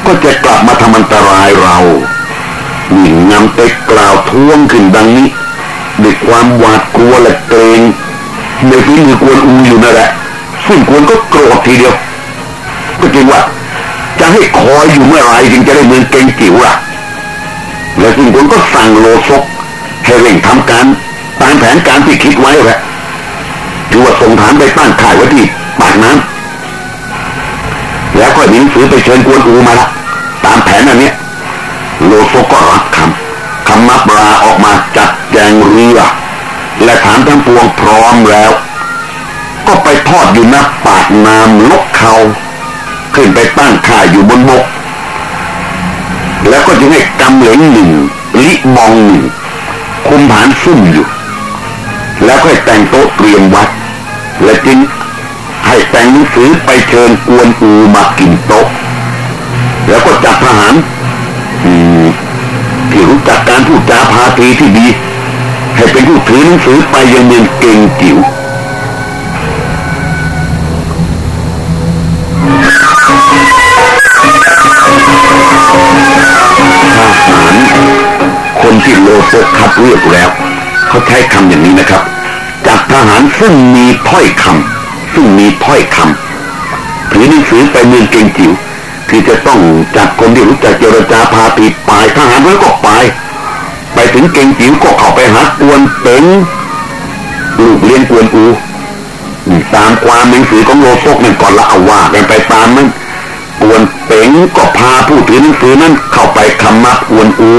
ก็จะกลับมาทำอันตรายเรานี่นงำเต็กกล่าวท้วงขึ้นดังนี้ด้วยความหวาดกลัวและเกรงในฝีมือกวนอูอยู่นั่นแหละซึ่งกวนก็โกรธทีเดียว ก็จริงว่าจะให้คอยอยู่เมื่อไรจึงจะได้เมืองเก่งจิ๋วล่ะ และซึ่งกวนก็สั่งโลซกให้เร่งทำการตามแผนการที่คิดไว้แหละคือว่าส่งฐานไปตั้งข่ายไว้ที่ปากน้ำแล้วก็หนังสือไปเชิญกวนอูมาละตามแผนอันนี้โลซกก็รับคำคำนับราออกมาจัดแจงเรือและฐานทั้งปวงพร้อมแล้ว ก็ไปทอดอยู่หนับปากน้ำลกเขา ขึ้นไปตั้งข่ายอยู่บนบก แล้วก็จึงให้กำเหลงหนึ่งลิบองหนึ่งคุมฐานซุ่มอยู่ แล้วก็ให้แต่งโต๊ะเตรียมวัด และจึงให้แต่งหนังสือไปเชิญกวนอูมากินโต๊ะ แล้วก็จัดทหารที่รู้จักการพูดจาพาทีที่ดี ให้เป็นผู้ถือหนังสือไปยังเมืองเก่งจิ๋ว เรียกแล้ว เขาใช้คำอย่างนี้นะครับจัดทหารซึ่งมีถ้อยคำซึ่งมีถ้อยคำถือหนังสือไปเมืองเก่งจิ๋วที่จะต้องจัดคนที่รู้จักเจรจาพาปีปลายทหารไว้วก็ไป ไปถึงเก่งจิ๋วก็เข้าไปหากวนเป๋งลูกเลี้ยงกวนอูตามความหนังสือของโลโซกนั่นก่อนละเอาว่ากันไปตามนั้นกวนเป๋งก็พาผู้ถือหนังสือนั้นเข้าไปคำมับกวนอู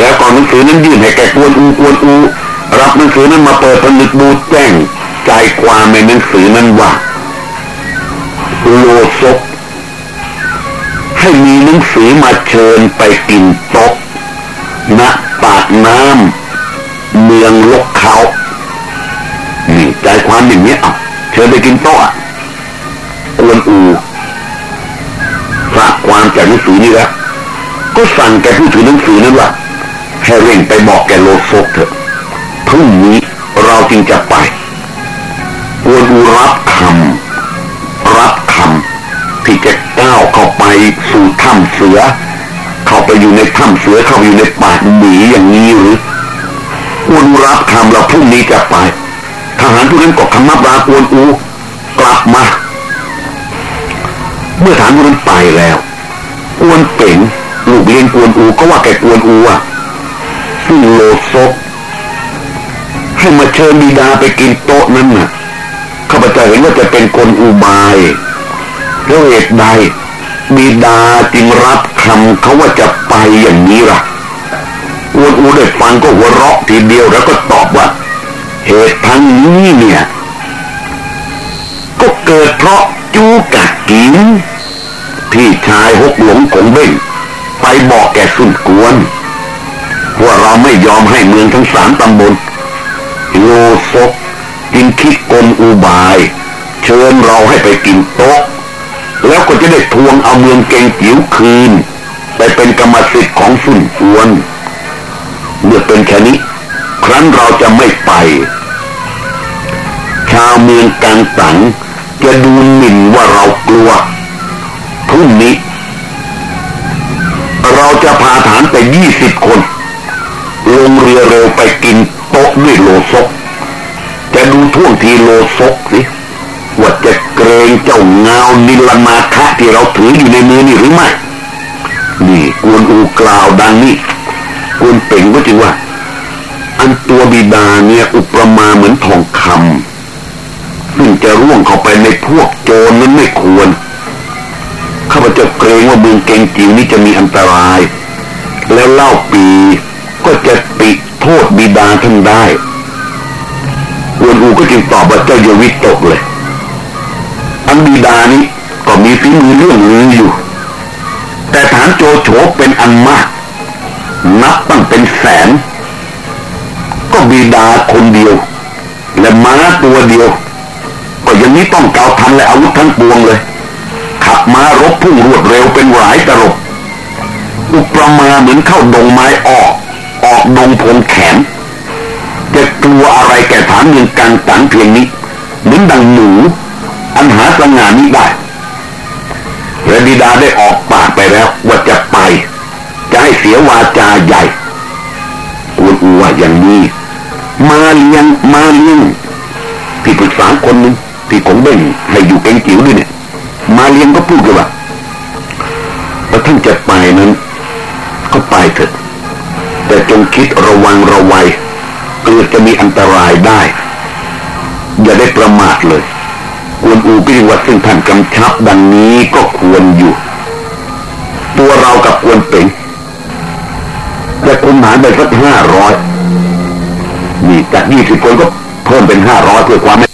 แล้วก่อนหนังสือนั้นยื่นให้แกกวนอูกวนอูรับหนังสือนั้นมาเปิดผนึกบูแจ้งใจความในหนังสือนั้นว่าโลซกให้มีหนังสือมาเชิญไปกินโต๊ะณปากน้ำเมืองลกเขานี่ใจความอย่างนี้อะเชิญไปกินโต๊ะกวนอูฝากความจากหนังสือนี้แล้วก็สั่งแกผู้ถือหนังสือนั้นว่า ให้เร่งไปบอกแกโลโซกเถอะพรุ่งนี้เราจึงจะไปกวนอูรับคำรับคำที่จะก้าวเข้าไปสู่ถ้ำเสือ เข้าไปอยู่ในถ้ำเสือเข้าไปอยู่ในปากหมีอย่างนี้หรือควรรับคำเราพรุ่งนี้จะไปทหารผู้นั้นก็คำนับลากวนอูกลับมา เมื่อทหารผู้นั้นไปแล้ว กวนเป่งกวนอูก็ว่าแกกวนอูอะ ซึ่งโลซกให้มาเชิญบิดาไปกินโต๊ะนั้นน่ะข้าพเจ้าเห็นว่าจะเป็นกลอุบายแล้วเหตุใดบิดาจึงรับคำเขาว่าจะไปอย่างนี้ล่ะอวนอูได้ฟังก็หัวเราะทีเดียวแล้วก็ตอบว่า เหตุทั้งนี้เนี่ย ก็เกิดเพราะจูกัดกินพี่ชายหกหลงของเบ้งไปบอกแกสุนกวน ว่าเราไม่ยอมให้เมืองทั้งสามตำบลโลซกกินคิดกลอุบาย เชิญเราให้ไปกินโต๊ะ แล้วก็จะได้ทวงเอาเมืองเกงจิ๋วคืน ไปเป็นกรรมสิทธิ์ของสุนกวน เมื่อเป็นแค่นี้ครั้นเราจะไม่ไป ชาวเมืองกังสังจะดูหมิ่นว่าเรากลัวพรุ่งนี้ เราจะพาฐานไปยี่สิบคน ลงเร็วไปกินโต๊ะด้วยโลซกจะดูท่วงทีโลซกสิว่าจะเกรงเจ้าเงานิลนาคะที่เราถืออยู่ในมือนี่หรือไม่ นี่กวนอูกล่าวดังนี้กวนเป่งก็จริงว่า อันตัวบิดาเนี่ยอุปมาเหมือนทองคำซึ่งจะร่วงเข้าไปในพวกโจรนั้นไม่ควร ข้าพเจ้าเกรงว่าเมืองเกงจิ๋วนี้จะมีอันตราย แล้วเล่าปีก็จะ โทษบิดาท่านได้กวนอูก็จึงตอบว่าเจ้าอย่าวิตกเลยอันบิดานี้ก็มีฝีมือเรื่องลืออยู่ แต่ฐานโจโฉเป็นอันมาก นับตั้งเป็นแสน ก็บิดาคนเดียว และม้าตัวเดียว ก็ยังนี้ต้องเกาทันและอาวุธทั้งปวงเลย ขับม้ารบพุ่งรวดเร็วเป็นหลายตลบอุปมาเหมือนเข้าดงไม้ออก ออกดงพงแขน จะกลัวอะไรแก่ฐานเมืองกังตังเพียงนี้เหมือนดังหนูอันหาสง่านี้ได้และบิดาได้ออกปากไปแล้วว่าจะไป จะให้เสียวาจาใหญ่กวนอูว่าอย่างนี้ มาเลี้ยงมาเลี้ยงที่ปรึกษาคนหนึงที่ผมเบ่งให้อยู่เป็นจิ๋วด้วยเนี่ย มาเลี้ยงก็พูดเลยว่าถ้าท่านจะไปนั้นก็ไปเถอะ แต่จงคิดระวังระวัยเกิดจะมีอันตรายได้ อย่าได้ประมาทเลยกวนอูพิวัตซึ่งท่านกำชับดังนี้ก็ควรอยู่ ตัวเรากับกวนเป่งแต่คนหารไปสักห้าร้อยนี่จากยี่สิบคนก็เพิ่มเป็นห้าร้อยเพื่อความ